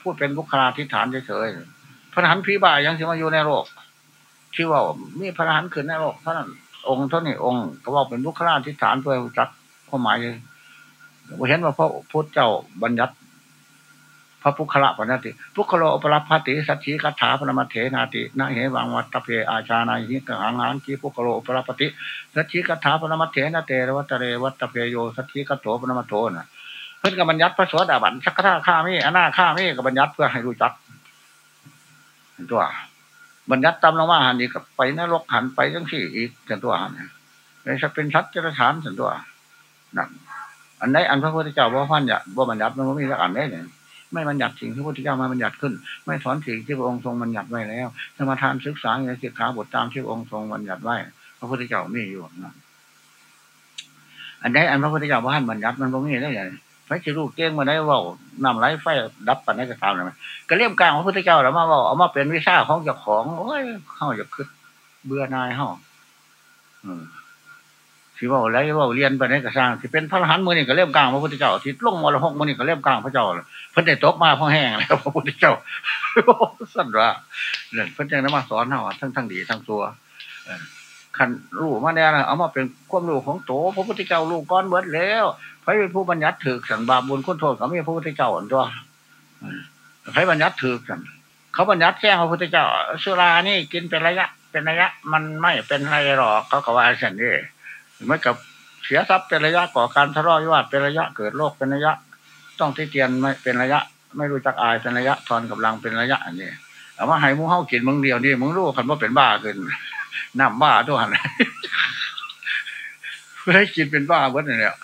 พูดเป็นบุคลาธิฐานเฉยๆพระหันผีบ้ายังจะมาอยู่ในโลกที่ว่ามีพระหันขึ้นในโลกเท่านั้นองค์เท่านี้องค์ ก็ว่าเป็นบุคลาธิฐานเพื่อจัดความหมายเลย ว่าเห็นว่าพระพุทธเจ้าบัญญัติ พระพุคละปนติพุคโลปรับพติสัจฉีกัถาปนมัเถนาตินาเหวังวัตเพอาชานาหิกังหานกีพุคโลปรับปติสัจฉีกัถาปนมัเถนาเตระวัตเรวัตเพโยสัจฉีกัตโตปนมัโตนะเพื่อนกับบัญญัติพระสวสดาบันสักขาข้ามีอนาข้ามีกับบัญญัติเพื่อให้รู้จักตัวบัญญัติตามลงมาหันอีกไปนรกหันไปทั้งสี่อีกกันตัวหันเลยจะเป็นชัดจะฐานสันตัวนั่น อันไหนอันพระพุทธเจ้าว่าพันยาว่าบัญญัติมันไม่มีสักอันได้เนี่ยไม่บัญญัติสิ่งที่พระพุทธเจ้ามาบัญญัติขึ้น ไม่สอนสิ่งที่พระองค์ทรงบัญญัติไว้แล้วสมาทานศึกษาในสิกขาบทตามที่พระองค์ทรงบัญญัติไว้พระพุทธเจ้ามีอยู่นะอันใดอันพระพุทธเจ้าว่าท่านบัญญัติมันบ่มีได้ยังไฟจะรู้เก่งมาได้ว่านำไรไฟดับปันได้ก็ตามเลยก็เลี่ยมกลางของพระพุทธเจ้าแล้วมาว่าเอามาเป็นวิชาของเจ้าของโอ้ยเข้าจะขึ้นเบื่อนายเข้าอืม สิว่าอะไรว่าเรียนไปในกระสร้างที่เป็นพระอรหันต์มือนี่ก็เล่มกลางพระพุทธเจ้าที่ลงมรหกมือนี่ก็เล่มกลางพระเจ้าเพิ่นได้ตกมาพ่อแห้งแล้วพระพุทธเจ้าสั่นว่าเนี่ยเพิ่นจังนั้นมาสอนเฮาทั้งทั้งดีทั้งตัวขันรู้มาแน่นะเอามาเป็นความรู้ของโตพระพุทธเจ้ารู้ก้อนเบิดแล้วใครเป็นผู้บัญญัติถือสันบาบุญคุณโทษเขาไม่พระพุทธเจ้าอันตัวใครบัญญัติถือกัน เขาบัญญัติแจ้งพระพุทธเจ้าสุรานี่กินเป็นระยะ เป็นระยะ มันไม่เป็นไรหรอกเขาก็ว่าสันนี่ เหมือนกับเสียทรัพย์เป็นระยะก่อการทะเลาะวิวาทเป็นระยะเกิดโรคเป็นระยะ ต้องที่เตียนไม่เป็นระยะ ไม่รู้จักอายเป็นระยะทอนกำลังเป็นระยะอันนี้เอามาให้มูเฮากินมึงเดียวนี่มึงรู้คันว่าเป็นบ้าขึ้นน้ำบ้าตัวหันเพื่อให้กินเป็นบ้าเบิดเนี่ย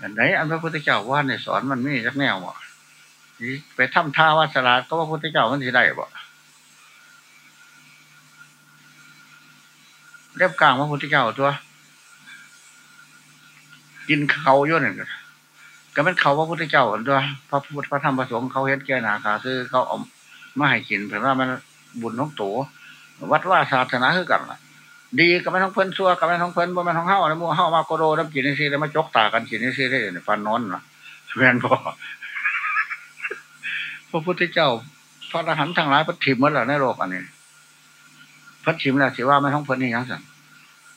อันไหนอันพระพุทธเจ้าว่าในสอนมันมีจักแนวบ่ไปทำท่าว่าสลาดก็ว่าพระพุทธเจ้ามันสิได้บ่ เรียบกลางพระพุทธเจ้าตัว กินเขายอะหนึ่งก็เป็นเขาพระพุทธเจ้าตัว พระพุทธพระธรรมพระสงฆ์เขาเฮ็ดแก่นาคาคือเขาเอามาให้กินเผื่อว่ามันบุญน้องโตวัดว่าศาสนาคือกันล่ะดีกับแม่ท้องเพิ่นซัวกับแม่ท้องเพิ่นบ่แม่ท้องเฮาแล้วมูเฮามาโกโรน้ำกินนี่สิแล้วมาจกตากันกินนี่สิได้ฟันนอนนะแม่นพอพระพุทธเจ้า พระอรหันต์ทั้งหลายพระถิมหมดแล้วในโลกอันนี้ พระถิมแล้วสิว่าแม่ท้องเพิ่นนี่ยังสั่ง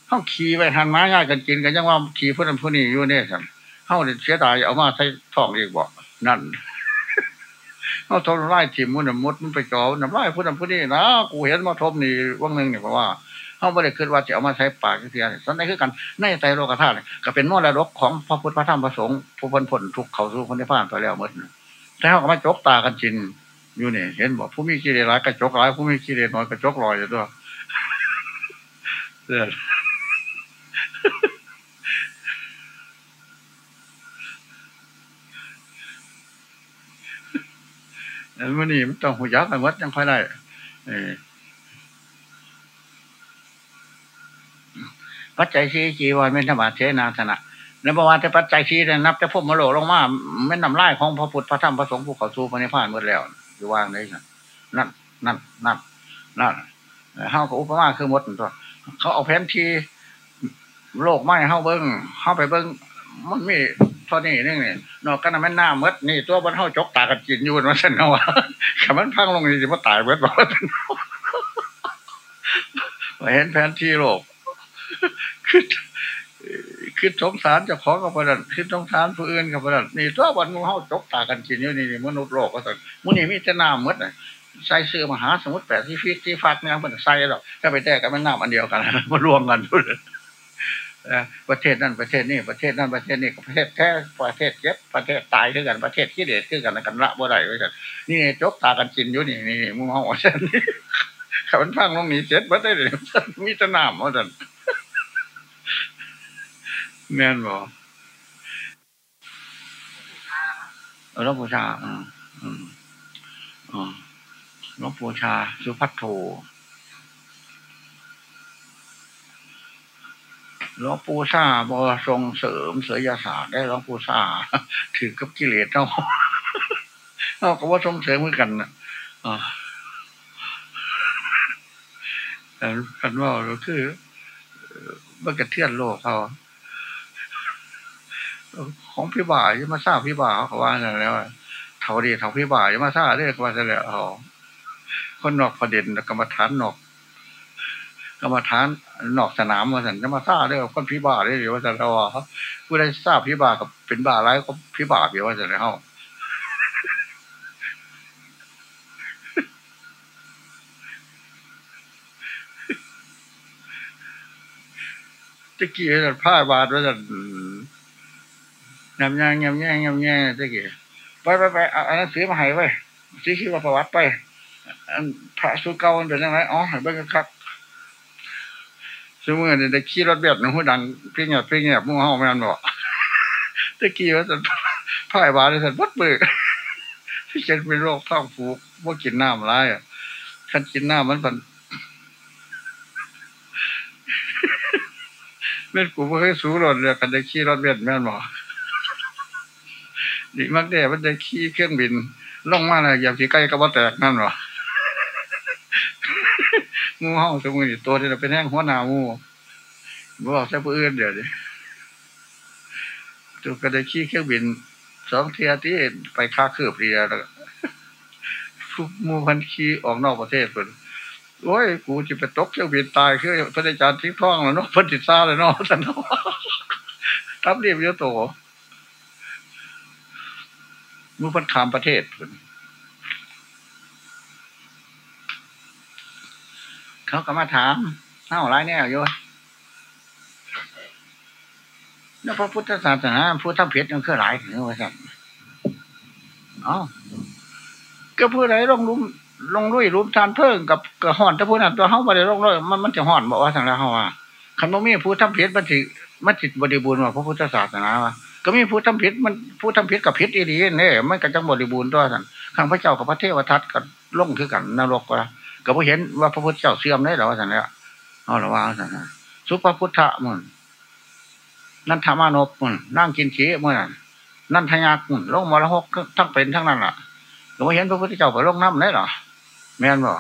เขาขี่ไปทันไม้ง่ายกันกินกันยังว่าขี่เพื่อนผู้นี้อยู่เนี่ยสั่งเขาเสียดายเอามาใส่ท้องอีกบ่นั่นเขาทนไล่ถิ่มมันมดมันไปจ่อน้ำไล่ผู้นั้นผู้นี้นะกูเห็นมาทบนี่ว่างหนึ่งเนี่ยเพราะว่าเขาไม่ได้คิดว่าจะเอามาใช้ปากเทียสันนี้คือกันในใจโลกธาตุก็เป็นมรดกของพระพุทธพระธรรมพระสงฆ์ผู้พ้นผลทุกเขาสู่คนที่ผ่านไปแล้วหมดแต่เขาก็มาจกตากันจินอยู่เนี่ยเห็นบอกผู้มีกิเลสร้ายกระจกร้ายผู้มีกิเลสน้อยกระจกลอยอยู่ด้วย เสือมันนี่มันต้องหูยักกันวัดยังค่อยได้ปัจจัยชี้จีวรไม่ธรรมะเทนาธนะในประวัติปัจจัยชีเนี่ยนับแต่พวกมโลลงมาไม่นำไล่ของพระพุทธพระธรรมพระสงฆ์ผู้เขาสู้พระนิพพานหมดแล้วอยู่วางได้นั่นนั่นนั่นนั่นเฮากับอุปมาคือมดตัว เขาเอาแผนที่โลกไม้เฮาเบิ้งเฮาไปเบิ้งมันมีท่านี้นี่นี่นอกกันมันหน้ามดนี่ ตัวบนเฮาจกตากันกินอยู่มันเส้นเอาวะขมันพังลงนี่สิว่าตายเบิดบอกเห็นแผนที่โลกคือคือสงสารจะขอกับประดันคือสงสารผู้อื่นกับประดันนี่ตัวบนเฮาจกตากันกินอยู่นี่มนุษย์โลกก็สั่มันนี่มีแต่น้ามดน่ะ ใส่เสื้อมหาสมุทรแปดที่ฟิกที่ฟักเนี่ยมันใส่หรอกถ้าไปแต้กันมันน้ำอันเดียวกันมารวมกันด้วยประเทศนั่นประเทศนี้ประเทศนั่นประเทศนี้ประเทศแท้ประเทศเจ็บประเทศตายด้วยกันประเทศขี้เด็ดด้วยกันกันละบ่ได้ด้วยกันนี่จกตากันจินอยู่นี่นี่มึงเอาเส้นนี้ขับพังลงนี้เจ็ดบ่ได้เลยมีตะนามว่าสันแม่นบ่เออหลวงปู่ชาอืมอืมอ๋อ หลวงปู่ชา สุพัทโทหลวงปู่ซาบอทรงเสริมเสยศาสตร์ได้หลวงปู่ซาถือกับกิเลสเนาะเราก็ว่าทรงเสริมเหมือนกันนะอ่าคันว่าคือเมันกระเทือนโลกเขาของพี่บ่าจะมาทราบพี่บ่าเขาว่าอะไรแล้วเท่าดีเท่าพี่บ่าจะมาทราบได้ก็ว่าจะแล้ว คนนอกประเด็นกรรมฐานนอกกรรมฐานนอกสนามมาสันจะมาซาได้กับคนพิบาได้หรือว่าสันเราผู้ใดทราบพิบากับเป็นบาอะไรก็พิบาเดียวว่าสันเราตะกี้สันผ้าบาดว่าสันยำย่างยำย่างยำยางตะกี้ไปไปไปเอันนั้นซื้อมาให้ไปซื้อชื่อว่าประวัติไป พระสุเก่าเป็นยังไงอ๋อห้เบิ่งครับสมมติเนี่ยได้ขี่รถแบบนึงหูดังเพียงเงียบเพียงเงียบมึงห้องแม่นบอกตะกี้ว่าสันพ่ายบาเลยสันวัดเบิกที่ฉันเป็นโรคท้องผูกว่ากินน้ำไรอะคันกินน้ำมันเป็นเม่นกูไม่เคยสูรถเลยกันได้ขี่รถเบียดแม่นบอกดีมากเด้มันได้ขี่เครื่องบินล่องมาเลยอย่างที่ใกล้กระบอกแตกนั่นหรอ งูเห่าสมุนตัวที่เราเป็นแห้งหัวหนามูบอกใช่ผู้อื่นเดี๋ยวดิตัวก็ไดขี่เครื่องบินสองเทียที่ไปค่าคืบเรียแล้วมูพันขี่ออกนอกประเทศเพิ่นโอ้ย กูจะไปตกเครื่องบินตายคือพระอาจารย์ทิ้งท้องแล้วเนาะพันติดซาเลยเนาะสันเนาะทับเรียบเยอะโตมูพันขามประเทศเพิ่น เขาก็มาถามเท่าไรแน่อยู่แล้วพระพุทธศาสนาผู้ทำเพชรมันคือหลายถึงว่าสั่นอ๋อก็ผู้ใดลงรุมลงรุ่ยรุมทานเพิ่งกับกระห่อนถ้าผู้นั้นตัวเขาไปลงเลยมันมันจะห่อนบอกว่าสังเขาว่าขันโมมีผู้ทำเพชรมันถิมันติดบริบูรณ์ว่าพระพุทธศาสนาว่าก็มีผู้ทำเพชรมันผู้ทำเพชรกับเพชรอีดีเนี่ยมันก็จังบริบูรณ์ตัวสั่นข้างพระเจ้ากับพระเทวทัตกับล่งคือกันนรกว่า ก็บ่เห็นว่าพระพุทธเจ้าเสื่อมได้หรอว่าสันแล้วเอาละว่าสันสุภพุทธะมึงนั่นธรรมานพมึงนั่งกินขี้มึงนั่นทยักมึงลงมรหกทั้งเป็นทั้งนั้นล่ะก็บ่เห็นพระพุทธเจ้าไปลงน้ำได้หรอแม่นบ่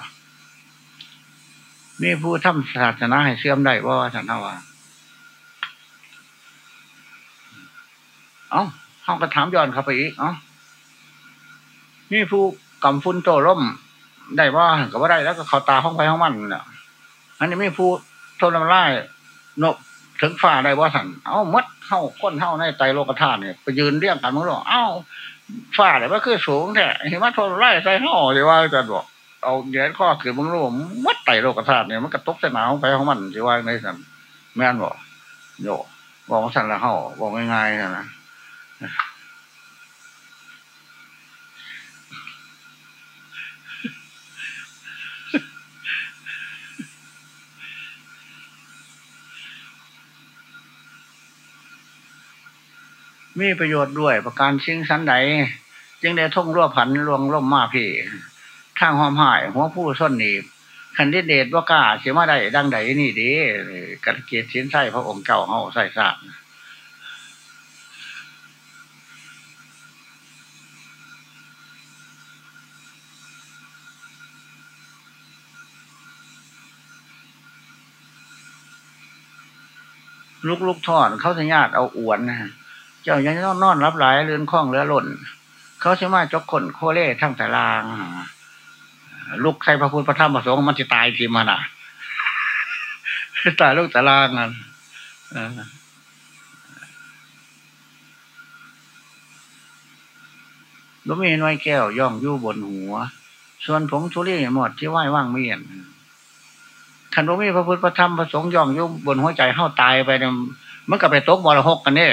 มีผู้ทำศาสนาให้เสื่อมได้ว่าสันว่าเอ้าห้องก็ถามย้อนเข้าไปอีกเอ้ามีผู้กำฟุ้นโตร่ม ได้ว่าก็ว่าได้แล้วก็เขาตาห้องไปห้องมันเนี่ยอันนี้ไม่พูดโทนำไล่นกถึงฝ่าได้ว่าสันเอ้ามัดเข้าก้นเข้าในไตโลกธาตุเนี่ยไปยืนเรียงกันมึงหรอเอ้าฝ่าได้ว่าคือสูงแท้เห็นว่าโทนไล่ใส่เขาเดี๋ยว่าจะบอกเอาแย่ข้อคือมึงรู้มัดไตโลกธาตุเนี่ยมันกระตกใส่หนาไปของมันจะว่าในสันแม่นบอกโยบอกสันละเข้าบอกง่ายๆนะ มีประโยชน์ด้วยประการชิงสันใดจึงได้ท่งรั่วผันลวงล่มมาพี่ทางหอมหาย หัวผู้ส้นหนีบคันดิเดตว่ากล้าเสียมาได้ดังใดนี่ดีกัดเกียรติสินไส้พระองค์เก่าเฮาใส่สาลุกลุกทอดเขาสัญญาตเอาอวนนะ เจ้ายังนอนรับหลายเรือนคล้องเรือหล่น เขาใช่ไหมจกคนโคเล่ทั้งแต่ลางลูกใครพระพุทธพระธรรมพระสงฆ์มันจะตายทีมันอะตายลูกแต่ลางอะลูกมีน้อยแก้ว ย่องยู่บนหัว ส่วนผงชุลี่หมดที่ไหว้ว่างเมียนขันบ่มีพระพุทธพระธรรมพระสงฆ์ย่องยู่บนหัวใจเข้าตายไปมันก็ไปตกมรหกกันเนี่ย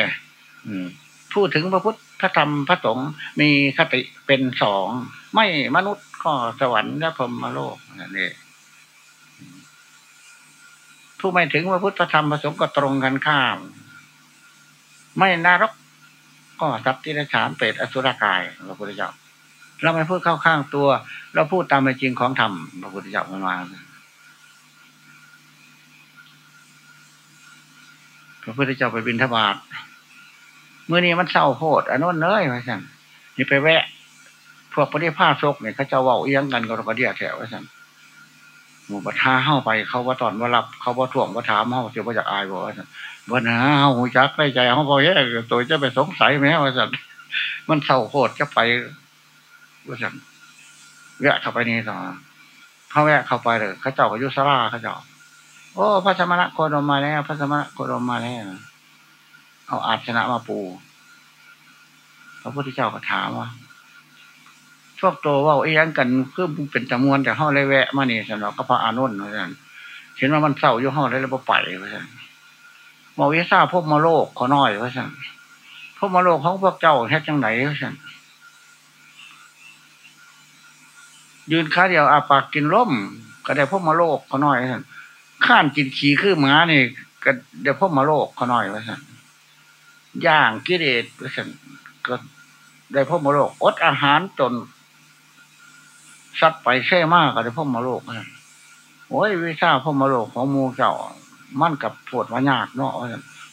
พูดถึงพระพุทธพระธรรมพระสงฆ์มีคติเป็นสอง ไม่มนุษย์ก็สวรรค์และพรหมโลกนี่ผู้ไม่ถึงพระพุทธธรรมพระสงฆ์ก็ตรงกันข้าม ไม่นารกก็สัพติรฉานเปรตอสุรกายพระพุทธเจ้าเราไม่พูดเข้าข้างตัว เราพูดตามเป็นจริงของธรรมพระพุทธเจ้ามาพระพุทธเจ้าไปบินทบาท เมื่อนี้มันเศร้าโพดอันนู้นเนยไว้สั่นนี่ไปแวะ พวกประเทศผ้าซกเนี่ยเขาจะว่าเอียงกันก็กระเดียแถวไว้สั่นหมู่บัท่าเข้าไปเขาว่าตอนว่ารับ เขาว่าถ่วงว่าถามเขาเสียว่าจากอายบอกว่าสั่นวันหาเขาหูจักใกล้ใจเขาพอแย่ตัวจะไปสงสัยไหมว่าสั่นมันเศร้าโพดจะไปว่าสั่นแวะเข้าไปนี่ต่อเขาแวะเข้าไปเลยเขาเจ้าก็ยุสลาเขาเจ้าโอ้พระสมณะโคดมมาแล้ว พระสมณะโคดมมาแล้ว เอาอาชนะมาปูพระพุทธเจ้าก็ถามว่าชอบโตว่าไอ้ยังกันเพื่อเป็นจำนวนแต่ห้องเลยแวะมานี่สำหรับก็พระอานนท์ว่าสั่นเห็นว่ามันเศร้าอยู่ห้องเลยแล้วไปว่าสั่นมอวิซาพบมาโลกขอน้อยว่าสั่นพบมาโลกของพวกเจ้าแค่จังไหนว่าสั่นยืนขาเดียวอาปากกินร่มก็ได้พบมาโลกขอน้อยว่าสั่นข้านกินขี่คือหมานี่ก็ได้พบมาโลกขอน้อยว่าสั่น ย่างกิเลสก็ได้พบมโลก อดอาหารจนซัดไปแช่มากก็ได้พบมโลกนะโอ้ยวิชาพมโลกของมูเจ้ามั่นกับปวดวายากเนาะ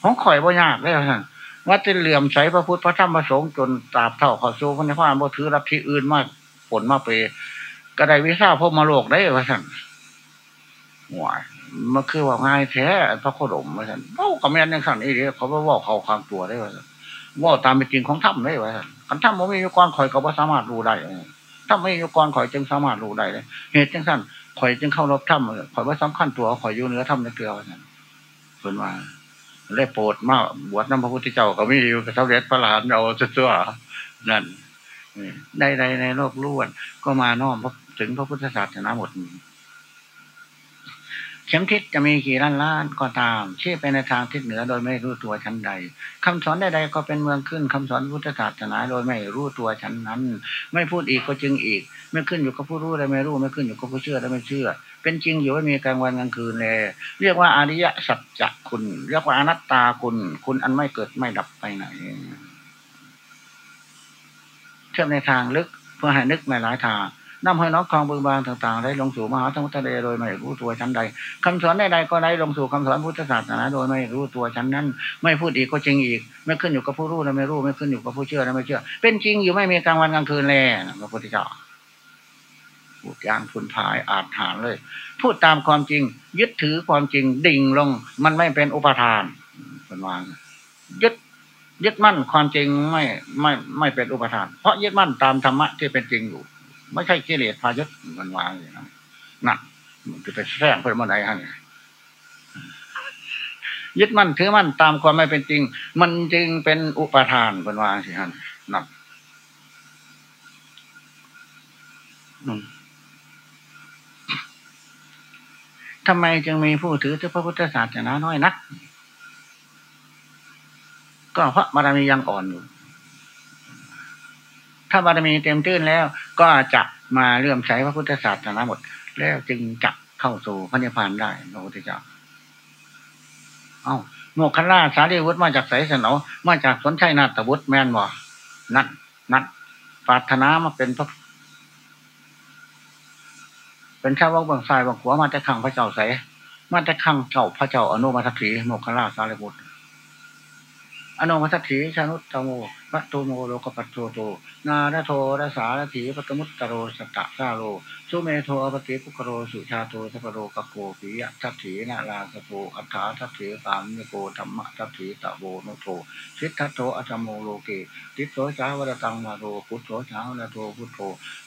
ของข่อยว่ายากได้ท่านว่าจะเหลื่อมใสพระพุทธพระธรรมพระสงฆ์จนตราบเท่าขอสู้พระนิพพานบ่ถือรับที่อื่นมากผลมาเปก็ได้วิชาพมโลกได้ว่าท่านหวาย มันคือว่าง่ายแท้พระโคดมว่าท่านเอ้ากับแม่นยังสั่นนี่เดียเขาว่าว่าเขาความตัวได้ว่าว่าตามเป็นจริงของธรรมได้ว่าท่านคันธรรมมันมีอยู่ก่อนข่อยก็บ่สามารถรู้ได้ถ้าไม่มีอยู่ก่อนข่อยจึงสามารถรู้ได้เลยเหตุจังสั้นข่อยจึงเข้ารบธรรมข่อยว่าสำคัญตัวข่อยอยู่เนื้อธรรมในเกลือว่าท่านเพิ่นว่าเลยโปรดมากบวชน้ำพระพุทธเจ้าก็ไม่อยู่กับเท้าเด็จพระหลานเอาตัวนั่นใดๆในโลกล้วนก็มาน้อมถึงพระพุทธศาสนาหมด เข็มทิศจะมีกี่ล้านล้านก็ตามชี้ไปในทางทิศเหนือโดยไม่รู้ตัวชั้นใดคำสอนใดๆก็เป็นเมืองขึ้นคำสอนพุทธศาสนาโดยไม่รู้ตัวชั้นนั้น ไม่พูดอีกก็จึงอีก ไม่ขึ้นอยู่กับผู้รู้และไม่รู้ไม่ขึ้นอยู่กับผู้เชื่อและไม่เชื่อ เป็นจริงอยู่ไม่มีกลางวันกลางคืนเลยเรียกว่าอริยสัจจะคุณ เรียกว่าอนัตตาคุณ คุณอันไม่เกิดไม่ดับไปไหนเชื่อมในทางลึกเพื่อให้นึกในหลายทาง น้ำห้น้องคลองบึงบางต่างๆได้ลงสู่มหาสมุทรทะเลโดยไม่รู้ตัวชั้นใดคำสอนใดๆก็ได้ลงสู่คำสอนพุทธศาสนาโดยไม่รู้ตัวชั้นนั้น ไม่พูดอีกก็จริงอีก ไม่ขึ้นอยู่กับผู้รู้และไม่รู้ไม่ขึ้นอยู่กับผู้เชื่อและไม่เชื่อ เป็นจริงอยู่ไม่มีกลางวันกลางคืนแลพระพุทธเจ้าพูดอย่างพุนพายอาจหานเลย พูดตามความจริง ยึดถือความจริงดิ่งลง มันไม่เป็นอุปทานเป็นวางยึดยึดมั่นความจริงไม่ไม่ไม่เป็นอุปทาน เพราะยึดมั่นตามธรรมะที่เป็นจริงอยู่ ไม่ใช่กิเลสพายุมันวางอย่างนั้นนั่นมันจะไปแฝงเพื่อมาไหนฮะยึดมั่นถือมั่นตามความไม่เป็นจริง มันจึงเป็นอุปทานเป็นวางสิฮะนั่นทำไมจึงมีผู้ถือที่พระพุทธศาสนาน้อยนัก ก็เพราะบารมียังอ่อนอยู่ ถ้าบารมีเต็มตื้นแล้ว ก็จะมาเลื่อมใสพระพุทธศาสนาหมด แล้วจึงจะเข้าสู่พระนิพพานได้พระพุทธเจ้าเอา้าโมกขันลาสารีวุฒิมาจากไสสนอมาจากสนชัยนาตวุฒิแม่นบ่นั่นนั่นปรารถนามาเป็นพระเป็นชาววังบางทรายบางขัวมาแต่ขังพระเจ้าใสมาแต่ขังเจ้าพระเจ้าอนุมาทัศีโมกขันลาสารีวุฒิอนุมัตถีชานุตตโม ปัตโตโมโลกปัตโตโต นาดโทรสารถีปตมุตตโรสตะซาโรสุเมโทอปติปุกโรสุชาโตสัพโรกโกปิยะทัตถีนาลาสโตอัฏฐาทัตถีสามนิโกธรรมะทัตถีตะโวนุโทสิทธัตโตอัจโมโลเกติโสสาวรตังมาโรพุทโธสาวรโทพุทโธ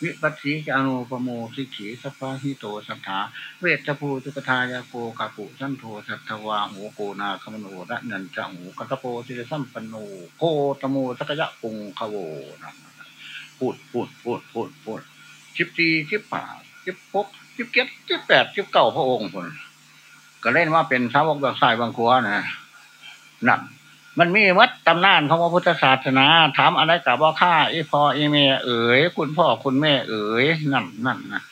วิปัสสีจานุปโมสิขีสัพพหิโตสัทธาเวทภูตุกทายาโกกาปุสันโทสัทธวาหูโกนาคมโนระนันจะหูกัตโปสิสัมปันโนโคตโมสักยะปุงคโวนะพูดพูดพูดพูดพูดชิบตีชิบป่าชิบพกชิบเก็ดชิบแปดชิบเก้าพระองค์คนก็เล่นว่าเป็นสาวกแบบสายบางขัวนะนั่นมันมีวัดตำนานของพระพุทธศาสนา ถามอะไรกับว่าข้าอีพ่ออีแม่เอ๋ยคุณพ่อคุณแม่เอ๋ยนั่นนั่นนะ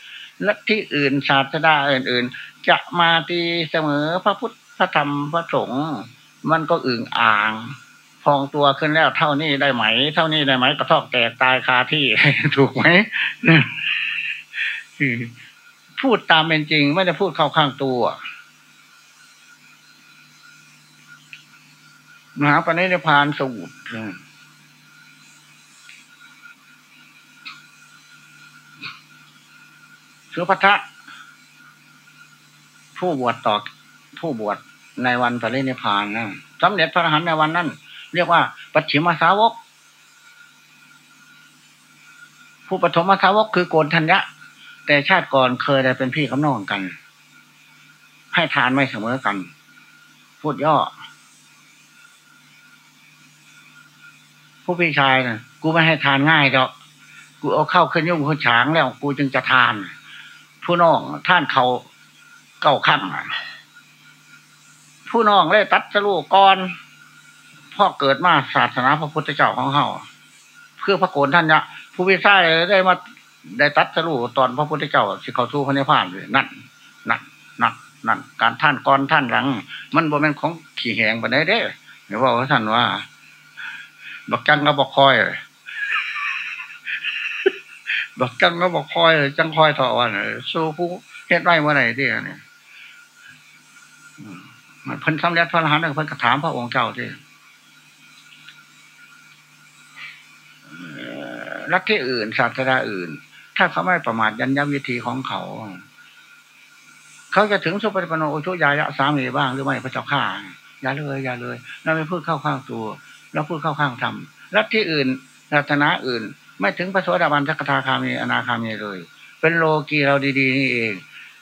และที่อื่นศาสนาอื่น ๆ จะมาตีเสมอพระพุทธพระธรรมพระสงฆ์มันก็อึ่งอ่าง พองตัวขึ้นแล้วเท่านี้ได้ไหม เท่านี้ได้ไหมกระทอกแตกตายคาที่ถูกไหมพูดตามเป็นจริง ไม่ได้พูดเข้าข้างตัวมหาปณิธพานสูตรเสือพัทะผู้บวชต่อผู้บวชในวันปรินิพานนะสำเร็จพระอรหันต์ในวันนั้น เรียกว่า ปัจฉิมสาวก ผู้ปฐมสาวกคือโกนทัญญะ แต่ชาติก่อนเคยได้เป็นพี่กับน้องกัน ให้ทานไม่เสมอกัน พูดย่อ ผู้พี่ชายนะ่ะ กูไม่ให้ทานง่ายดอก กูเอาเข้าขึ้นยุ่งขึ้นฉางแล้ว กูจึงจะทาน ผู้น้องท่านเขาเก่าขั้นผู้น้องเลยตัดสลูกก่อน พ่อเกิดมาศาสนาพระพุทธเจ้าของเขาเพื่อพระโกนท่านเนี่ยผู้พิชายได้มาได้ตัดสรู้ตอนพระพุทธเจ้าสิเขาสู้พระนิพพานเลยนั่นนั่นนั่นนั่นการท่านก่อนท่านหลัง มันบ่เป็นของขี่แหงไปได้เด้เดี๋ยวว่าท่านว่าบักจังก็บอกคอยบักจังก็บอกคอย จังคอยถอวันสู้ผู้เฮ็ดไรเมื่อไหร่ที่เนี่ยมันพิ่นสำเร็จพระอรหันต์เพิ่นกระถามพระองค์เจ้าที่ รัที่อื่น ศาสนาอื่น ถ้าเขาไม่ประมาทยันย้ำวิธีของเขา เขาจะถึงสุปฏิปโนอุชุยายะสามีบ้างหรือไม่พระเจ้าข้าอย่าเลยอย่าเลยเราไม่พูดเข้าข้างตัวเราพูดเข้าข้างธรรมรัที่อื่นศาสนาอื่น ไม่ถึงพระโสดาบันสักทาคามีอนาคามีเลย เป็นโลกีเราดีๆนี่เอง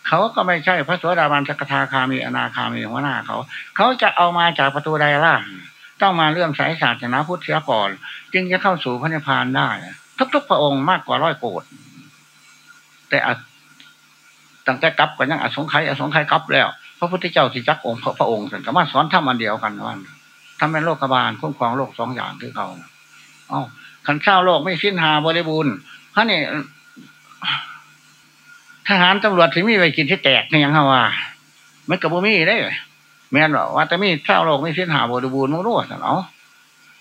เขาก็ไม่ใช่พระโสดาบันสักทาคามีอนาคามีหัวหน้าเขา เขาจะเอามาจากประตูใดล่ะต้องมาเรื่องสายศาสนาพุทธเสียก่อน จึงจะเข้าสู่พระนิพพานได้ ทุกๆพระองค์มากกว่าร้อยโกดแต่ตั้งแต่กลับกันยังอสงไขยอสงไขยกลับแล้ว พระพุทธเจ้าสิจักองค์พระองค์สันก็มาสอนทำอันเดียวกันวันทำเป็นโลกบาลคุ้มครองโลกสองอย่างคือเขาอ๋อขันข้าวโลกไม่สิ้นหาบริบูรณ์พระนี่ทหารตำรวจที่มีไปกินที่แตกนี่ยังเขาว่าไม่กับบุมีได้แม่นว่าแต่มีข้าวโลกไม่สิ้นหาบริบูรณ์มั้งรู้สันเอา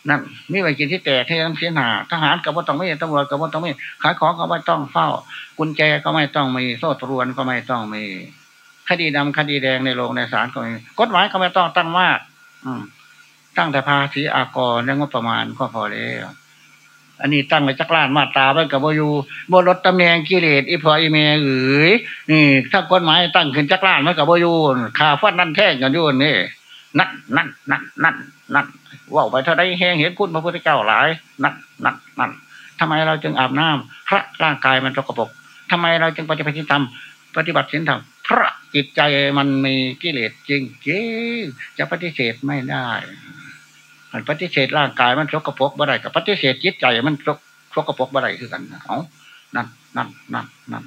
นั่นมีไว้กินที่แตกที่ต้องเสียหนาทหารกับว่าต้องไม่ตำรวจกับว่าต้องไม่ขายของก็ไม่ต้องเฝ้า กุญแจก็ไม่ต้องมีโซ่ตรวนก็ไม่ต้องมี คดีดำคดีแดงในโรงในศาลก็มีกฎหมายก็ไม่ต้องตั้งมาก อืม ตั้งแต่ภาษีอากรและงบประมาณก็พอแล้วอันนี้ตั้งไว้จักรานมาตาไว้กับวายูบนรถตำแหน่งกิเลสอีพออีเมเอ๋ยนี่ถ้ากฎหมายตั้งขึ้นจักรานไว้กับวายูขาฟันนั่นแท่งกันอยู่นี่นั่นนั่นนั่นนั่นนั่ นักว่าไปเท่าได้แห้งเห็นคุณพระพุทธเจ้าหลายนั่นนั่นนั่นทำไมเราจึงอาบน้ำพระร่างกายมันสกปรกทำไมเราจึงปฏิบัติธรรมปฏิบัติศีลธรรมพระจิตใจมันมีกิเลสจริงจริงจะปฏิเสธไม่ได้มันปฏิเสธร่างกายมันสกปรกบ่ได้กับปฏิเสธจิตใจมันสกปรกบ่ได้คือกันเอานั่นนั่นนั่นนั่น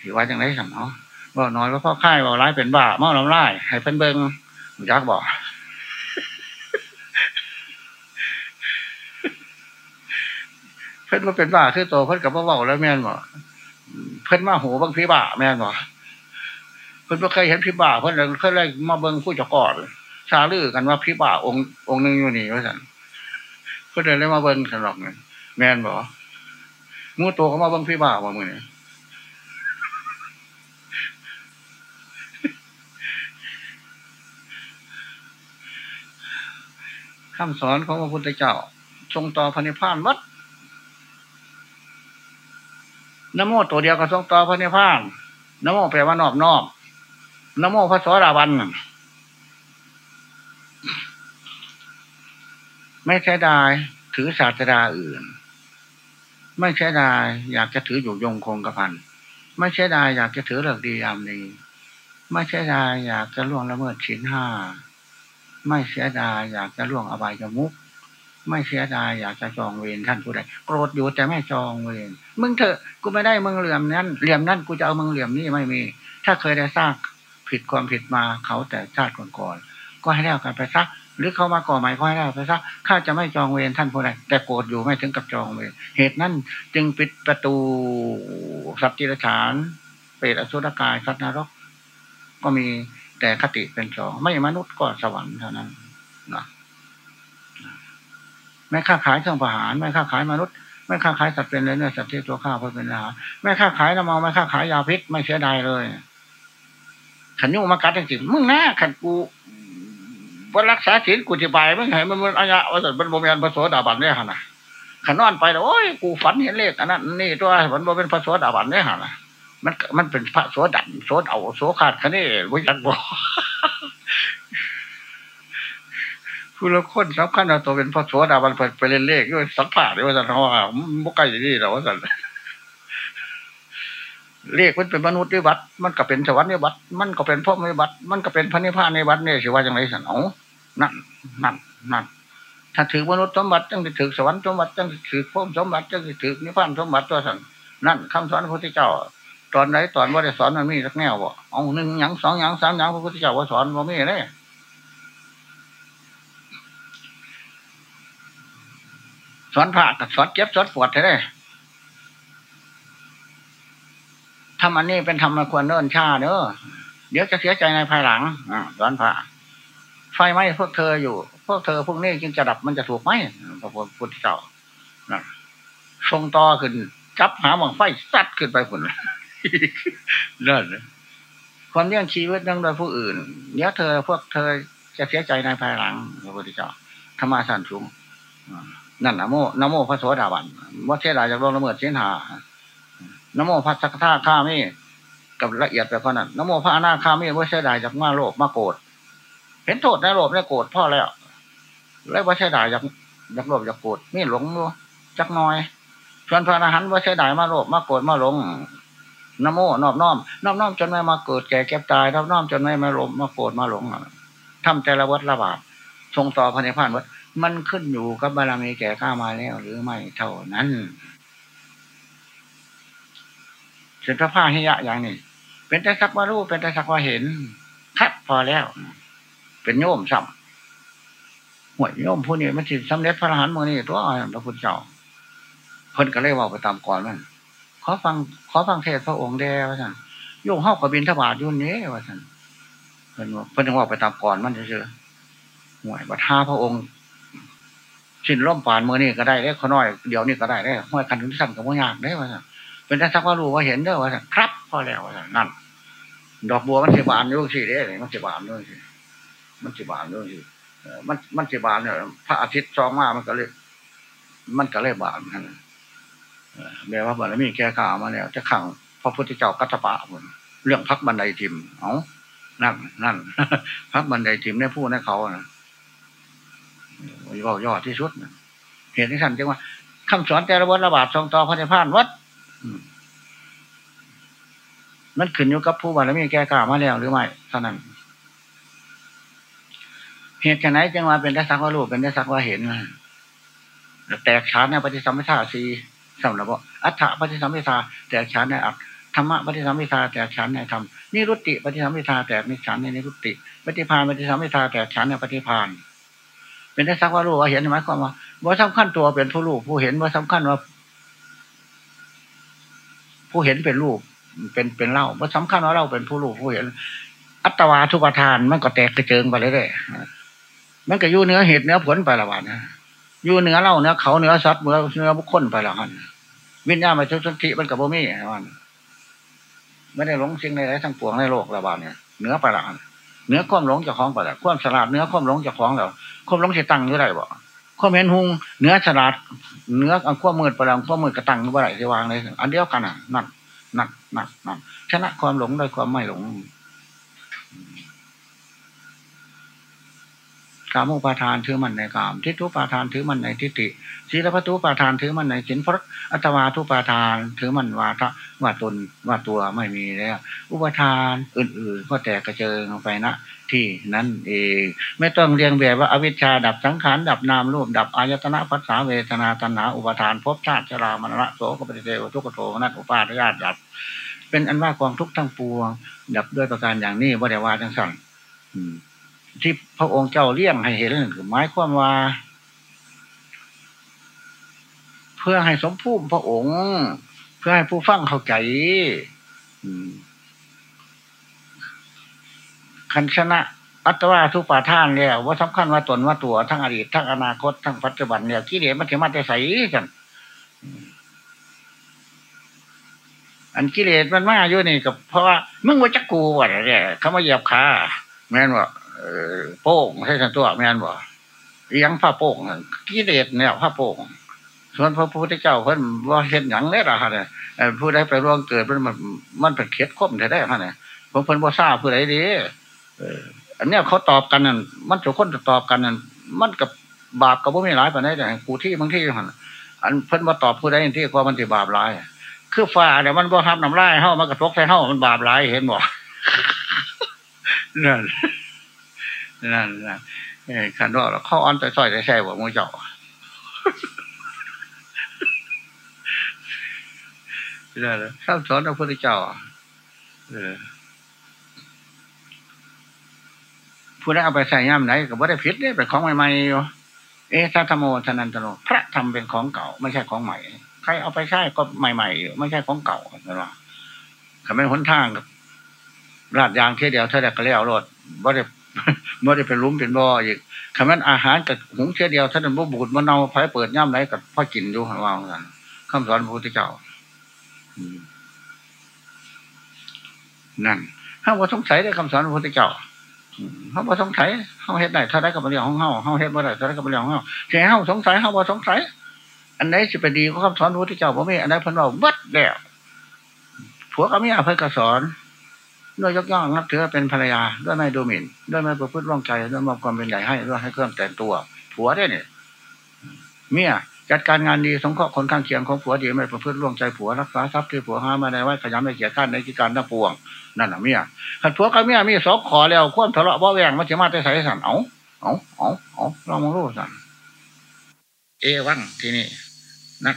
ถือว่าอย่างไรสั่งเนาะว่าน้อยว่าพ่อค่ายว่าร้ายเป็นบ้าเมาลำร้ให้เป็นเบิงยักบอก เพิ่นมาเป็นบ้าคือโตเพิ่นกับว่าเบาแล้วแม่นบ่เพิ่นมาหูบางพี่บ้าแม่นบ่เพิ่นไม่เคยเห็นพี่บ้าเพิ่นเลยเคยเลยมาเบิ่งผู้จักอดชาลือกันว่าพี่บ้าองค์องค์หนึ่งอยู่นี่ว่าสันเพิ่นเลยมาเบิ่งสนหรอกเงินแม่นบ่มูโตเขามาเบิ่งพี่บ้าว่มือนี่คำสอนของพระพุทธเจ้าทรงต่อพันิพานวัด นโมตัวเดียวก็ทรงต่อพระนิพพานนโมแปลว่านอบนอบนโมพระสวสดาบันไม่ใช่ได้ถือศาสดาอื่น ไม่ใช่ได้อยากจะถืออยู่ยงคงกระพันไม่ใช่ได้อยากจะถือเลิกดียามดีไม่ใช่ได้อยากจะล่วงละเมิดชิ้นห้าไม่เสียดายอยากจะล่วงอบายจมุก ไม่เสียดายอยากจะจองเวรท่านผู้ใดโกรธอยู่แต่ไม่จองเวรมึงเถอะกูไม่ได้มึงเหลี่ยมนั้นเหลี่ยมนั้นกูจะเอามึงเหลี่ยมนี้ไม่มี ถ้าเคยได้สร้างผิดความผิดมาเขาแต่ชาติก่อนๆก็ให้แล้วกันไปซักหรือเขามาก่อใหม่ก็ให้แล้วไปซักข้าจะไม่จองเวรท่านผู้ใดแต่โกรธอยู่ไม่ถึงกับจองเวรเหตุนั้นจึงปิดประตูสัตว์จิรฉานเปรตอสุรกายสัตว์นรก ก็มีแต่คติเป็นสองไม่มนุษย์ก็สวรรค์เท่านั้นนะ ไม่ค้าขายเครื่องประหารไม่ค้าขายมนุษย์ ไม่ค้าขายสัตว์เป็นเนื้อสัตว์ที่ตัวข้าเพื่อเป็นอาหารไม่ค้าขายน้ำมันไม่ค้าขายยาพิษไม่เสียดายเลยขันยุ่งมากัดจริงมึงนะขันกูว่ารักษาศีลกูจะไปไม่เห็นมันมันอายะว่าสัตว์มันโมเมนพระโสดาบันเนี่ยฮะนะขันนอนไปแล้วโอ้ยกูฝันเห็นเลขอันนั้นนี่ตัวมันโมเป็นพระโสดาบันเนี่ยฮะนะมันมันเป็นพระโสดันโสดเอาโสขาดคันนี้วิจักบอก คือเราคนสำคัญเอาตัวเป็นพระโสดาบันไปเล่นเลขด้วยสักผ่าด้วยว่าสันว่าบุกไก่ที่นี่เราว่าสันเรียกมันเป็นมนุษย์วิบัติมันก็เป็นสวรรค์วิบัติมันก็เป็นพรหมวิบัติมันก็เป็นพระนิพพานในวัดเนี่ยสิว่าจังไรสันเอานั่นนั่นนั่นถ้าถือมนุษย์สมบัติจังถือสวรรค์สมบัติจังถือพรหมสมบัติจังถือนิพพานสมบัติตัวสันนั่นคำสอนพระพุทธเจ้า ตอนไหนตอนว่าได้สอนมันมีสักแนวบ่เอาหนึ่งหยังสองหยังสามหยังพระพุทธเจ้าว่าสอนว่ามีเลย สอนพระกับสอนเจ็บสอนปวดได้ทำอันนี้เป็นธรรมควรเนิ่นช้าเนอะเดี๋ยวจะเสียใจในภายหลังอสอนพระไฟไหม้พวกเธออยู่ พวกเธอพวกนี้จึงจะดับมันจะถูกไหมพระพุทธเจ้าทรงต่อขึ้นจับหาหมองไฟซัดขึ้นไปผุนเลิศความเลี้ยงชีวิตนั่งโดยผู้อื่น เดี๋ยวเธอพวกเธอจะเสียใจในภายหลังพระพุทธเจ้าธรรมะสันสูง นั่นนะโมนโมพระโสดาบันว่าเทดาจากโลกละเมิดเส้นหานโมพระสักทาข้ามีกับละเอียดไปคนนั้นนโมพระอนาคามีว่าเสียดายจากมาโลภมาโกรธเห็นโทษในโลภในโกรธพ่อแล้ว แล้วว่าเสียดายจากจากโลภจากโกรธมีหลงจักน้อยส่วนพระอรหันต์ว่าเสียดายมาโลภมาโกรธมาหลงนโมนอบน้อมนอบน้อมจนไม่มาเกิดแก่เก็บตายนอบน้อมจนไม่มาโลภมาโกรธมาหลงทำแต่ละวัดละบาททรงต่อพระนิพพานวัด มันขึ้นอยู่กับบารมีแก่ข้ามาแล้วหรือไม่เท่านั้นเห็นพระผ้าหิยะอย่างนี้ เป็นแต่สักว่ารู้เป็นแต่สักว่าเห็นคัดพอแล้ว เป็นโยมซ้ำหวยโยมผู้นี้มันสิสำเร็จพระอรหันต์มือนี่ตัวพระพุทธเจ้าเพิ่นก็เลยว่าไปตามก่อนมันขอฟังขอฟังเทศพระองค์แด้ว่าสั่นโยมเข้ากับบินทบาทยุ่นนี้ว่าสั่นเพิ่นว่าเพิ่นว่าไปตามก่อนมันเฉยๆหวยบัดห้าพระองค์ สิ้นร่มป่านมือนี่ก็ได้ได้ขน้อยเดี๋ยวนี้ก็ได้ได้ห้อยคันถึงสั่นกับว่ายากได้ว่าสิเป็นแต่สักว่ารู้ว่าเห็นเด้อว่าครับพอแล้วว่านั่นดอกบัวมันสิบานอยู่สิเด้มันสิบานด้วยสิมันสิบานด้วยสิมันมันสิบานเนี่ยพระอาทิตย์จองมามันก็เลย มันก็เลยบานนั่นแม้ว่าบารมีแก่ข้ามาแล้วจะขังพระพุทธเจ้ากัตปะหมเรื่องพักบันไดทิม เอานั่นนั่นพักบันไดทิมในผู้ในเขานะ ย่อยอดที่สุดเห็นที่ท่านจึงว่าคำสอนแต่ละวัดระบาดทรงต่อพระนิพพานวัดมันขึ้นอยู่กับผู้บารมีแก่กล้าวมาแล้วหรือไม่เท่านั้น เหตุไหนจึงมาเป็นได้สักว่ารู้เป็นได้สักว่าเห็นแตกฉานในปฏิสัมพิทาสีสำหรับว่าอัฏฐปฏิสัมพิทาแตกฉานในอัตธรรมะปฏิสัมพิทาแตกฉานในธรรมนิรุตติปฏิสัมพิทาแตกนิฉานในนิรุตติปฏิพานปฏิสัมพิทาแตกฉานในปฏิพาน เป็นได้สักว่ารู้ว่าเห็นหมายความว่าว่าสำคัญตัวเป็นผู้รู้ผู้เห็นว่าสำคัญว่า ผู้เห็นเป็นรูปเป็นเป็นเล่าว่าสำคัญว่าเราเป็นผู้รู้ผู้เห็น อัตวาทุปทานมันก็แตกกระเจิงไปเลยเลยมันก็ยู่เนื้อเหตุเนื้อผลไปละวันยู่เนื้อเล่าเนื้อเขาเนื้อสัตว์เนื้อเนื้อบุคคลไปละวันวิญญาณมาชุดสติมันกับโบมี่วันไม่ได้หลงสิ่งใดทั้งปวงในโลกละวันเนี่ยเนื้อไปละกัน เนื้อความหลงจะคล้องไปละความสลาดเนื้อความหลงจะคล้องแล้วความหลงจะตั้งอยู่ไรบ่ความเห็นหุงเนื้อฉลาดเนื้อความมืดประดังความมืดกระตังเมื่อไรที่วางเลยอันเดียวกันอะนั่นนั่นนั่นนั่นชนะความหลงด้วยความไม่หลง กามุปาทานถือมันในกามทิฏฐุปาทานถือมันในทิฏฐิศีลพัตุปาทานถือมันในสินพระอัตวาทุปาทานถือมันวาทะว่าตนว่าตัวไม่มีแล้ว อุปทานอื่นๆ ก็แตกกระเจิงไปนะที่นั่นเอง ไม่ต้องเรียงแบบว่าอวิชชาดับสังขารดับนามรูปดับอายตนะภาษาเวทนาตัณหาอุปทานภพชาติชรามรณะโสกปฏิเทวทุกขโทนัตอุปาทญาตดับ เป็นอันว่ากองทุกทั้งปวง ดับด้วยประการอย่างนี้ว่าแต่ว่าทั้งสั่ง ที่พระองค์เจ้าเลี้ยงให้เห็นคือหมายความว่า เพื่อให้สมภูมิพระองค์ เพื่อให้ผู้ฟังเข้าใจคันชนะอัตวาทุปาทานแล้วว่าสำคัญว่าตนว่าตัวทั้งอดีตทั้งอนาคตทั้งปัจจุบันเนี่ยกิเลสมันถึงมาจะใส่กัน อันกิเลสมันมาอยู่นี่กับเพราะว่ามึงว่าจักกูวะเนี่ยเขามาเหยียบขาแม่นว่า โป้งใช่ตัวแม่นบ่เลี้ยงผ้าโป้งกิเลสเนี่ยผ้าโป้งส่วนพระพุทธเจ้าเพิ่นว่าเห็นอย่างนี้ละฮะเนี่ยผู้ใดไปร่วงเกิดมันมันเป็นเคล็ดคมได้ฮะเนี่ยผมเพิ่นบ่าทราบผู้ใดดีอันเนี้ยเขาตอบกันนั่นมันจะคนตอบกันนั่นมันกับบาปกับบ่มีหลายปานใดแต่กูที่บางที่หันอันเพิ่นมาตอบผู้ใดที่ความันที่บาปหลาย คือฝ่าเนี่ยมันบ่ทับน้ำลายเฮามันกระทบใส่เฮามันบาปหลายเห็นบ่นั่น นั่นนะเอ้ขันว่าเข้าอ่อนต่อยๆใส่บ่มือเจ้านั่นแหละคำสอนของพระพุทธเจ้าเออผู้ได้เอาไปใส่ย่ำไหนก็บ่ได้ผิดเนี่ยเป็นของใหม่ๆอยู่เอ๊ะธรรมโมทนันตโนพระธรรมเป็นของเก่า ไม่ใช่ของใหม่ ใครเอาไปใช้ก็ใหม่ๆอยู่ไม่ใช่ของเก่านะว่าเขาไม่หนทางกับราดยางเท่เดียวเท่าเดียวก็แล้วรถบ่ได้ บ่ได้เป็นลุ้มเป็นบ่ออีกคำนั้นอาหารกับหุงเท่เดียวท่านั้นบ่บูดบ่เน่าไผเปิดย่ำไหนกับพ่อกินอยู่วางกันคำสอนพระพุทธเจ้านั่นถ้าว่าสงสัยได้คำสอนพระพุทธเจ้าเขาบ่สงสัยเขาเฮ็ดได้เท่าไรกับเรื่องของเขาเขาเฮ็ดบ่ได้เท่าไรกับเรื่องของเขาแค่เขาสงสัยเขาบ่สงสัย อันไหนจะไปดีก็คำสอนพระพุทธเจ้าบ่มีอันไหนพิ่นว่าวัดแล้วผัวกับเมียเพิ่นก็สอน ด้วยยกย่องนับถือเป็นภรรยาด้วยไม่ดูหมิ่นด้วยไม่ประพฤติร่วงใจด้วยมอบความเป็นใหญ่ให้ด้วยให้เครื่องแต่งตัว ผัวได้เนี่ยเมียจัดการงานดีสงเคราะห์คนข้างเคียงของผัวดีไม่ประพฤติร่วงใจผัวรักษาทรัพย์ที่ผัวหามาได้ไว้ขยันไม่เกียจข้านในกิจการทั้งปวงนั่นน่ะเมียขันผัวกับเมียมีสองขอแล้วควบทะเลาะเบาแวงมันจะมาได้ใส่สันเอาเอาเอาเอาลองมองรู้สันเอวังที่นี่นัก